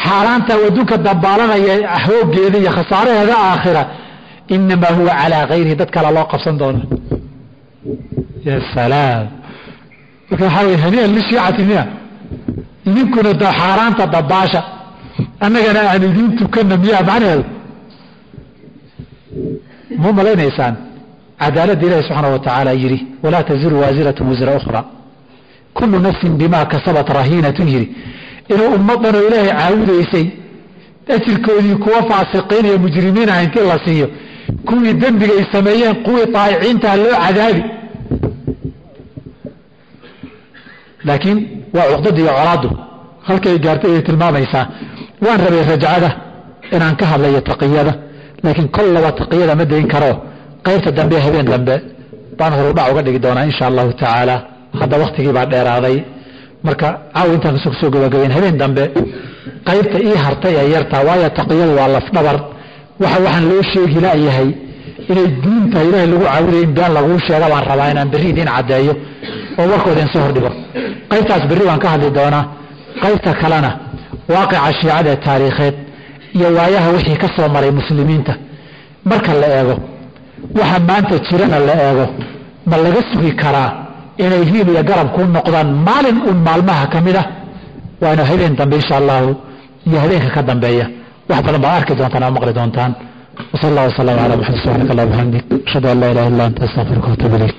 xaaraanta adduunka dabaalanaya hoogeeda iyo khasaaraheeda aakhira inamaa huwa calaa hayrihi dad kale loo qabsan doono ya salaam. Marka waxaa wey haniyan lishiicati miya idinkuna xaaraanta dabaasha. Annagana aan idiin tukana miyaa macnaheedu? Ma malaynaysaan cadaaladda ilahi subxaana wa tacaala yidhi walaa taziru waasiratu wisra ukhra kullu nafsin bimaa kasabat rahiinatun yidhi inuu ummaddanoo ilaahay caabudaysay ajirkoodii kuwa faasiqiin iyo mujrimiin ah intii la siiyo kuwii dembigay sameeyeen kuwii daa'iciintaha loo cadaabi laakiin waa cuqdada iyo colaaddu halkay gaartay ayay tilmaamaysaa waan rabay rajcada inaan ka hadlayo taqiyada laakiin kol laba taqiyada ma dayn karo qaybta dambe habeen dambe baan horudhac uga dhigi doonaa insha allahu tacaala. Hadda waktigii baa dheeraaday. Marka caaw intaan ka soo ku soo gabagabayn habeen dambe qaybta ii hartay ee yartaa waayo taqiyadu waa lafdhabar. Waxa waxaan loo sheegi laayahay inay diinta ilaahay lagu caabudayo in been laguu sheega baan rabaa inaan berri idiin caddeeyo oo warkooda in soo hordhigo qaybtaas berri baan ka hadli doonaa. Qaybta kalena waaqica shiicada ee taariikheed iyo waayaha wixii ka soo maray muslimiinta. Marka la eego waxa maanta jirana la eego. Ma laga sugi karaa inay hiil iyo garab ku noqdaan maalin un maalmaha ka mid ah? Waana habeen dambe insha allahu iyo habeenka ka dambeeya. Wax badan baad arki doontaan oo maqli doontaan. Wsal allah wasalam ala maxamed subxanak allah bxamdik ashhadu an laa ilaha illa anta astaqfiruka watuub ilayk